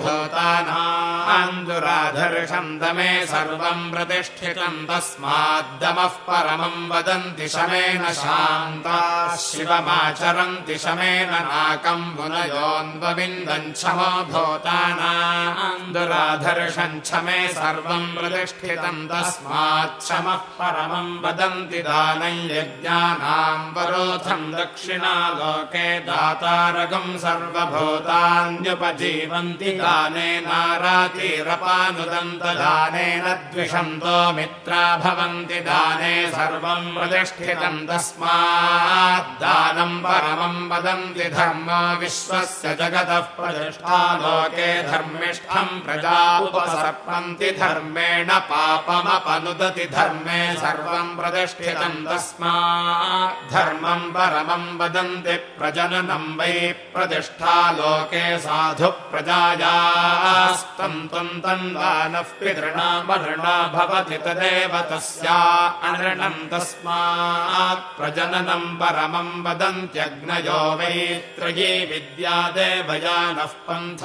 भूतानान्दुराधर्षम् दमे सर्वम् प्रतिष्ठितम् तस्माद्दमः परमम् वदन्ति शमेन शान्ता शिवमाचरन्ति शमेन नाकम् मुनयोन्वविन्दम् क्षमो भूतानान्दुराधर्षम् क्षमे सर्वम् प्रतिष्ठितम् तस्माच्छमः परमम् वदन्ति दानम् यज्ञानाम् वरोधम् दक्षिणालोके दातारगम् सर्वभूतान्युपजीवन्ति दानेनारातिरपानुदन्त दानेन द्विषन्तो मित्रा भवन्ति दाने सर्वम् प्रतिष्ठितम् तस्माद्दानम् परमम् वदन्ति धर्मो विश्वस्य जगतः प्रतिष्ठालोके धर्मिष्ठम् प्रजा उपसर्पन्ति धर्मेण पापमपनुदति धर्मे सर्वम् प्रतिष्ठितम् तस्मात् धर्मम् परमम् वदन्ति प्रजननम् वै प्रतिष्ठालोके साधु प्रजायास्तम् त्वम् तन्वानः पितृणामऋणा भवति तदेव तस्या अनृणम् तस्मात् प्रजननम् परमम् वदन्त्यग्नयो वै त्रयी विद्या देवयानः पत्यरिक्पृथिवेरथम्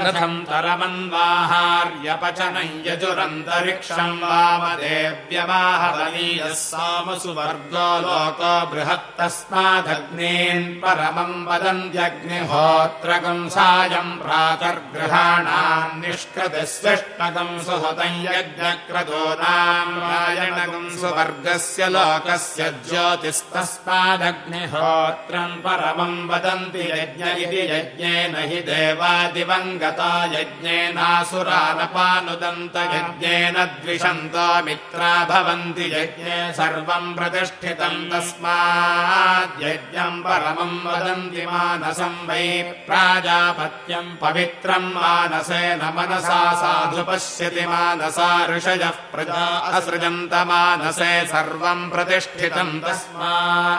रथम् तरमन्वाहार्यपचनम् यजुरन्तरिक्षम् वामदेव्यवाहवनीयः सामसुवर्गो लोको बृहत्तस्मादग्नीन् परमम् वदन्त्यग्निहोत्रगम् सायम् प्रातर्गृहाणाम् निष्कृतिस्विष्टकम् सुहतम् यज्ञक्रतूनाम् रायणगम् सुवर्गस्य लोकस्य ज्योतिस्तस्मादग्निहोत्रम् परमम् वदन्ति यज्ञ इति यज्ञेन हि देवादिवङ्गता यज्ञेनासुरानपानुदन्त यज्ञेन द्विषन्तो मित्रा भवन्ति यज्ञे सर्वम् प्रतिष्ठितम् तस्माद्यज्ञम् परमम् वदन्ति मानसम् वै प्राजापत्यम् पवित्रम् मानसेन मनसा साधु पश्यति मानसा ऋषयः प्रजा असृजन्त मानसे सर्वम् प्रतिष्ठितम् तस्मान्मानसम्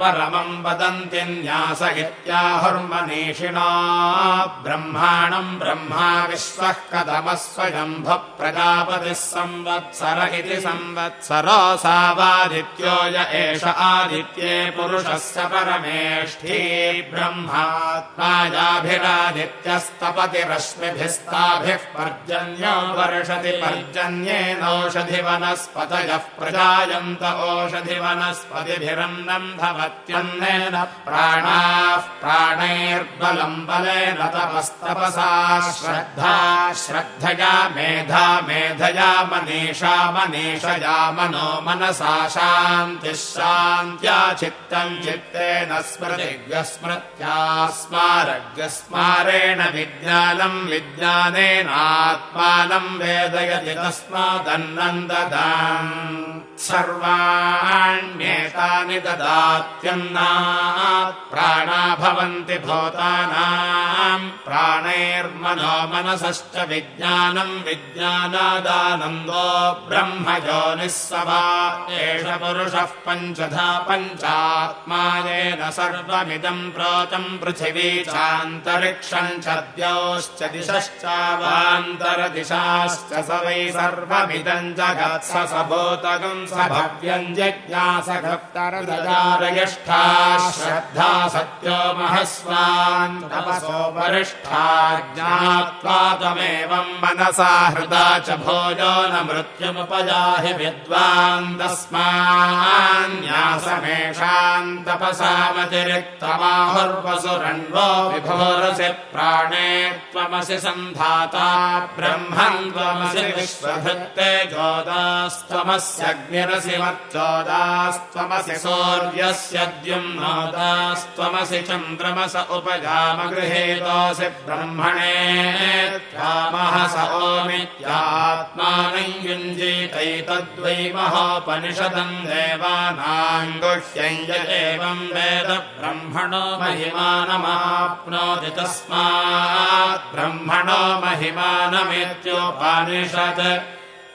परमम् वदन्ति न्यास इत्याहुर्मनीषिणा ब्रह्माणम् ब्रह्मा विश्वः कदमः स्वयम्भः प्रजापतिः संवत्सर इति संवत्सरोऽसावादित्यो य एष आदित्ये पुरुषस्य परमेष्ठी ब्रह्मात्मायाभिरादित्यस्तपति रश्मिभिस्ताभिः पर्जन्यो वर्षति पर्जन्येनौषधि वनस्पतयः प्रजायन्ते जायन्त ओषधिवनस्पतिभिरन्नम् भवत्यन्नेन प्राणाः प्राणैर्बलम् बलेन तपस्तपसा श्रद्धा श्रद्धया मेधा मेधया मनीषा मनीषया मनो मनसा शान्तिः शान्त्या चित्तम् चित्तेन स्मृतिव्यस्मृत्या स्मारग्यस्मारेण विज्ञानम् विज्ञानेनात्मानम् वेदयति तस्मादन्नन्ददाम्। सर्वाण्येतानि ददात्यन्नात् प्राणा भवन्ति भूतानाम् प्राणैर्मनो मनसश्च विज्ञानम् विज्ञानादानन्दो ब्रह्म योनिः सभा एष पुरुषः पञ्चधा पञ्चात्मायेन सर्वमिदम् प्रोतम् पृथिवी चान्तरिक्षम् च द्यौश्च दिशश्चावान्तरदिशाश्च स वै सर्वमिदम् जगत्स स भूतगम् स भव्यम् जिज्ञासभक्तरदजारयष्ठा श्रद्धा सत्यो महस्वान् तपसो वरिष्ठा ज्ञात्वा त्वमेवम् मनसा हृदा च भोजो न मृत्युमुपजाहि विद्वान् तस्मान्यासमेषाम् तपसामतिरिक्तमाहुर्वसुरण्वो विभोरसि प्राणे त्वमसि सन्धाता ब्रह्मन् त्वमसि विश्वभृत्ते जोदास्त्वमस्यग्निरसि मच्चोदास्त्वमसि सूर्यस्य द्युम्नोदास्त्वमसि चन्द्रमस उपजामगृहेतोऽसि ब्रह्मणे त्वामः स ओमित्यात्मानं युञ्जीतैतद्वै महोपनिषदम् देवानाम् गुह्यं य एवम् वेद ब्रह्मणो महिमानमाप्नोति तस्मात् ब्रह्मणो महिमानमित्योपनिषत्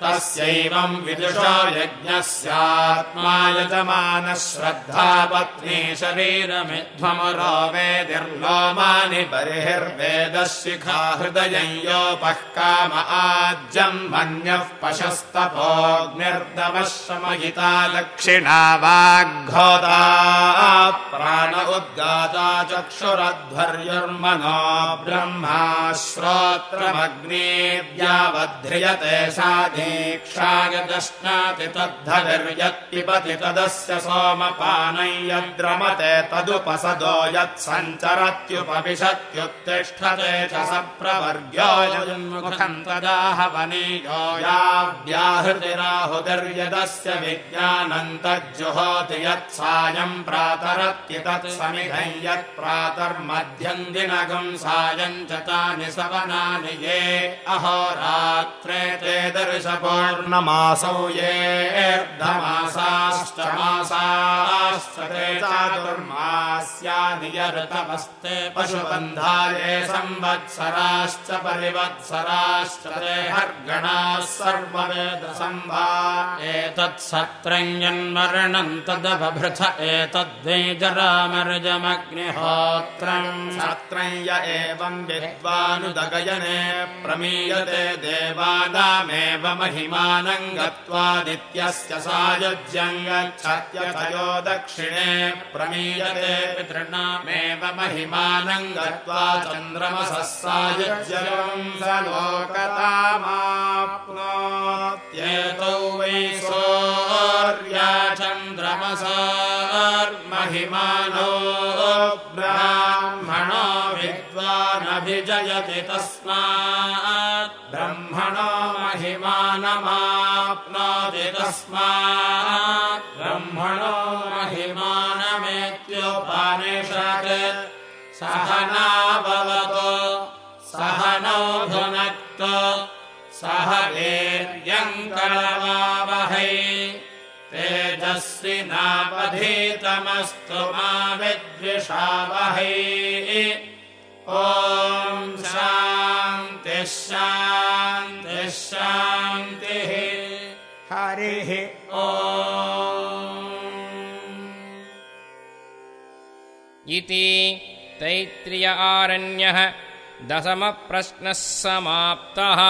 तस्यैवम् विदुषो यज्ञस्यात्मा यजमानः श्रद्धा पत्नी शरीरमिध्वमुरो वेदिर्लोमानि बर्हिर्वेदः शिखा हृदयम् योपः काम आज्यम् मन्यः पशस्तपोऽग्निर्दमः शमयिता दक्षिणा वाग्घोता प्राण उद्गाता चक्षुरध्वर्युर्मनो ब्रह्मा श्रोत्रमग्नेद्यावध्रियते सा दीक्षायदश्नाति तद्धविर्यत्पिबति तदस्य सोमपानै यद्रमते तदुपसदो यत्सञ्चरत्युपविशत्युत्तिष्ठते च स प्रवर्ग्योमुखम् तदाहवनीयो याव्याहृतिराहुतिर्यदस्य विज्ञानम् तज्जुहोति यत्सायम् प्रातरत्य तत्समिधम् यत्प्रातर्मध्यम् दिनगम् सायम् च तानि सवनानि ये अहोरात्रे ते दर्शपूर्णमासौ येऽर्धमासाश्च मासाश्च ते चातुर्मास्यानि यऋतमस्ते पशुबन्धाये संवत्सराश्च परिवत्सराश्च ते हर्गणाः सर्ववेदसम्भा एतत्सत्रञ्जन्मरणम् तदभृथ एतद्वै जरामर्जमग्निहोत्रम् सत्रम् य एवम् विद्वानुदगयने प्रमीयते देवानामेव महिमानम् गत्वादित्यस्य सायुज्यम् गच्छत्यथयो दक्षिणे प्रमीयते पितॄणामेव महिमानम् गत्वा चन्द्रमसः सायुज्यम् स लोकतामाप्नोत्येतौ वै सोर्या चन्द्रमसार्महिमानो ब्राह्मणो विद्वानभिजयति तस्मात् ब्रह्मणो महिमानमाप्नोति तस्मात्। ब्रह्मणो महिमानमेत्योपनिषत्। सहनौ भुनक्तु सह वीर्यङ्करवावहै तेजस्विनापधीतमस्तु मा विद्विषावहै ॐ इति तैत्रिय आरण्यः दशमप्रश्नः समाप्तः